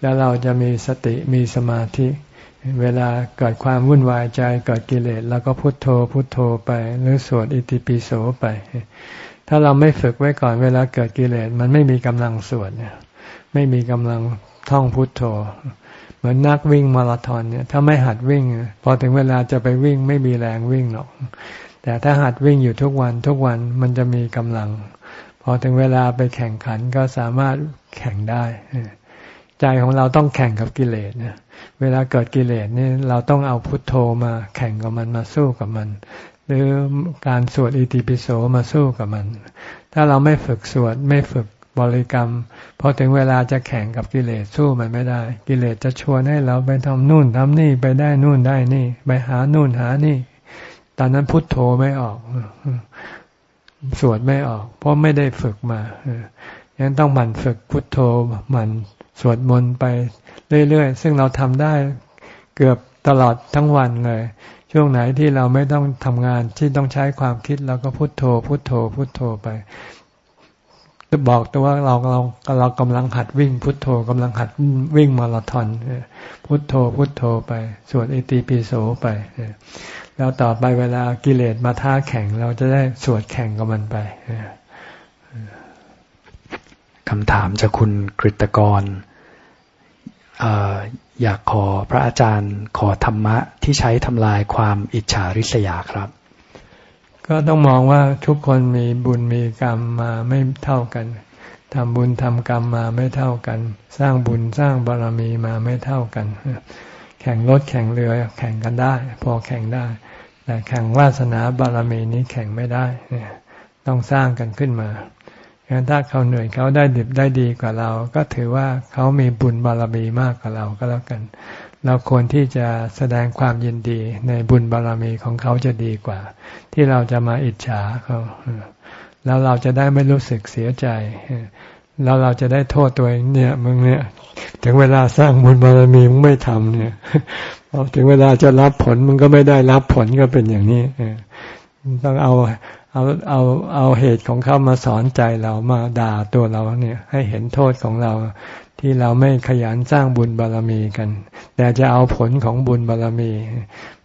แล้วเราจะมีสติมีสมาธิ เวลาเกิดความวุ่นวายใจเกิดกิเลสแล้วก็พุทโธพุทโธไปหรือสวดอิติปิโสไป ถ้าเราไม่ฝึกไว้ก่อนเวลาเกิดกิเลสมันไม่มีกำลังสวดเนี่ย ไม่มีกำลังท่องพุทโธ เหมือนนักวิ่งมาราธอนเนี่ย ถ้าไม่หัดวิ่ง พอถึงเวลาจะไปวิ่งไม่มีแรงวิ่งหรอก แต่ถ้าหัดวิ่งอยู่ทุกวันทุกวันมันจะมีกำลัง พอถึงเวลาไปแข่งขันก็สามารถแข่งได้ ใจของเราต้องแข่งกับกิเลสเนี่ยเวลาเกิดกิเลสเนี่ยเราต้องเอาพุทโธมาแข่งกับมันมาสู้กับมัน หรือการสวดอิติปิโสมาสู้กับมัน ถ้าเราไม่ฝึกสวดไม่ฝึก บริกรรมพอถึงเวลาจะแข่งกับกิเลสสู้มันไม่ได้ กิเลสจะชวนให้เราไปทำนู่นทำนี่ไปได้นู่นได้นี่ ไปหานู่นหานี่ ตอนนั้นพุทโธไม่ออกสวดไม่ออก เพราะไม่ได้ฝึกมายังต้องหมั่นฝึกพุทโธหมั่นสวดมนต์ไปเรื่อยๆ ซึ่งเราทำได้เกือบตลอดทั้งวันเลย ช่วงไหนที่เราไม่ต้องทำงานที่ต้องใช้ความคิดเราก็พุทโธ พุทโธ พุทโธไป บอกตัวว่าเราเราเรากำลังหัดวิ่งพุทโธกำลังหัดวิ่งมาราธอนพุทโธพุทโธไปสวดอิติปิโสไปแล้วต่อไปเวลากิเลสมาท้าแข่ง เราจะได้สวดแข่งกับมันไปคำถามจากคุณกฤตกรอยากขอพระอาจารย์ขอธรรมะที่ใช้ทำลายความอิจฉาริษยาครับ ก็ต้องมองว่าทุกคนมีบุญมีกรรมมาไม่เท่ากันทำบุญทำกรรมมาไม่เท่ากัน สร้างบุญสร้างบารมีมาไม่เท่ากัน แข่งรถแข่งเรือแข่งกันได้ พอแข่งได้ แต่แข่งวาสนาบารมีนี้แข่งไม่ได้ต้องสร้างกันขึ้นมางั้นถ้าเขาเหนื่อยเขาได้ดิบได้ดีกว่าเรา ก็ถือว่าเขามีบุญบารมีมากกว่าเราก็แล้วกัน เราควรที่จะแสดงความยินดีในบุญบารรมีของเขาจะดีกว่า ที่เราจะมาอิจฉาเขาแล้วเราจะได้ไม่รู้สึกเสียใจ แล้วเราจะได้โทษตัวเองเนี่ยมึงเนี่ย ถึงเวลาสร้างบุญบารมีมึงไม่ทำเนี่ยพอถึงเวลาจะรับผลมึงก็ไม่ได้รับผลก็เป็นอย่างนี้ต้องเอาเอาเอาเอาเหตุของเขามาสอนใจเรามาด่าตัวเราเนี่ย ให้เห็นโทษของเรา ที่เราไม่ขยันสร้างบุญบารรมีกัน แต่จะเอาผลของบุญบารรมี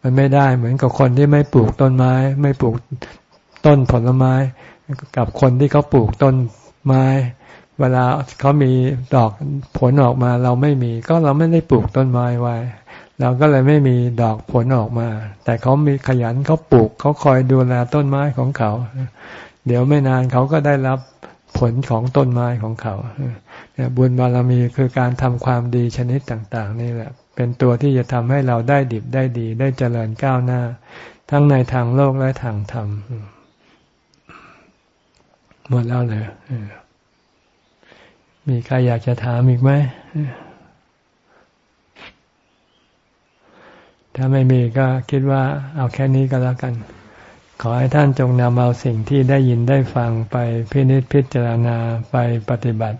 มันไม่ได้เหมือนกับคนที่ไม่ปลูกต้นไม้ ไม่ปลูกต้นผลไม้ กับคนที่เขาปลูกต้นไม้ เวลาเขามีดอกผลออกมาเราไม่มี ก็เราไม่ได้ปลูกต้นไม้ไว้ เราก็เลยไม่มีดอกผลออกมา แต่เขามีขยันเขาปลูกเขาคอยดูแลต้นไม้ของเขา เดี๋ยวไม่นานเขาก็ได้รับผลของต้นไม้ของเขา บุญบารมีคือการทำความดีชนิดต่าง ๆ นี่แหละ เป็นตัวที่จะทำให้เราได้ดิบได้ดี ได้เจริญก้าวหน้า ทั้งในทางโลกและทางธรรมหมดแล้วเลยมีใครอยากจะถามอีกไหมถ้าไม่มีก็คิดว่าเอาแค่นี้ก็แล้วกัน ขอให้ท่านจงนำเอาสิ่งที่ได้ยินได้ฟังไปพินิจพิจารณาไปปฏิบัติ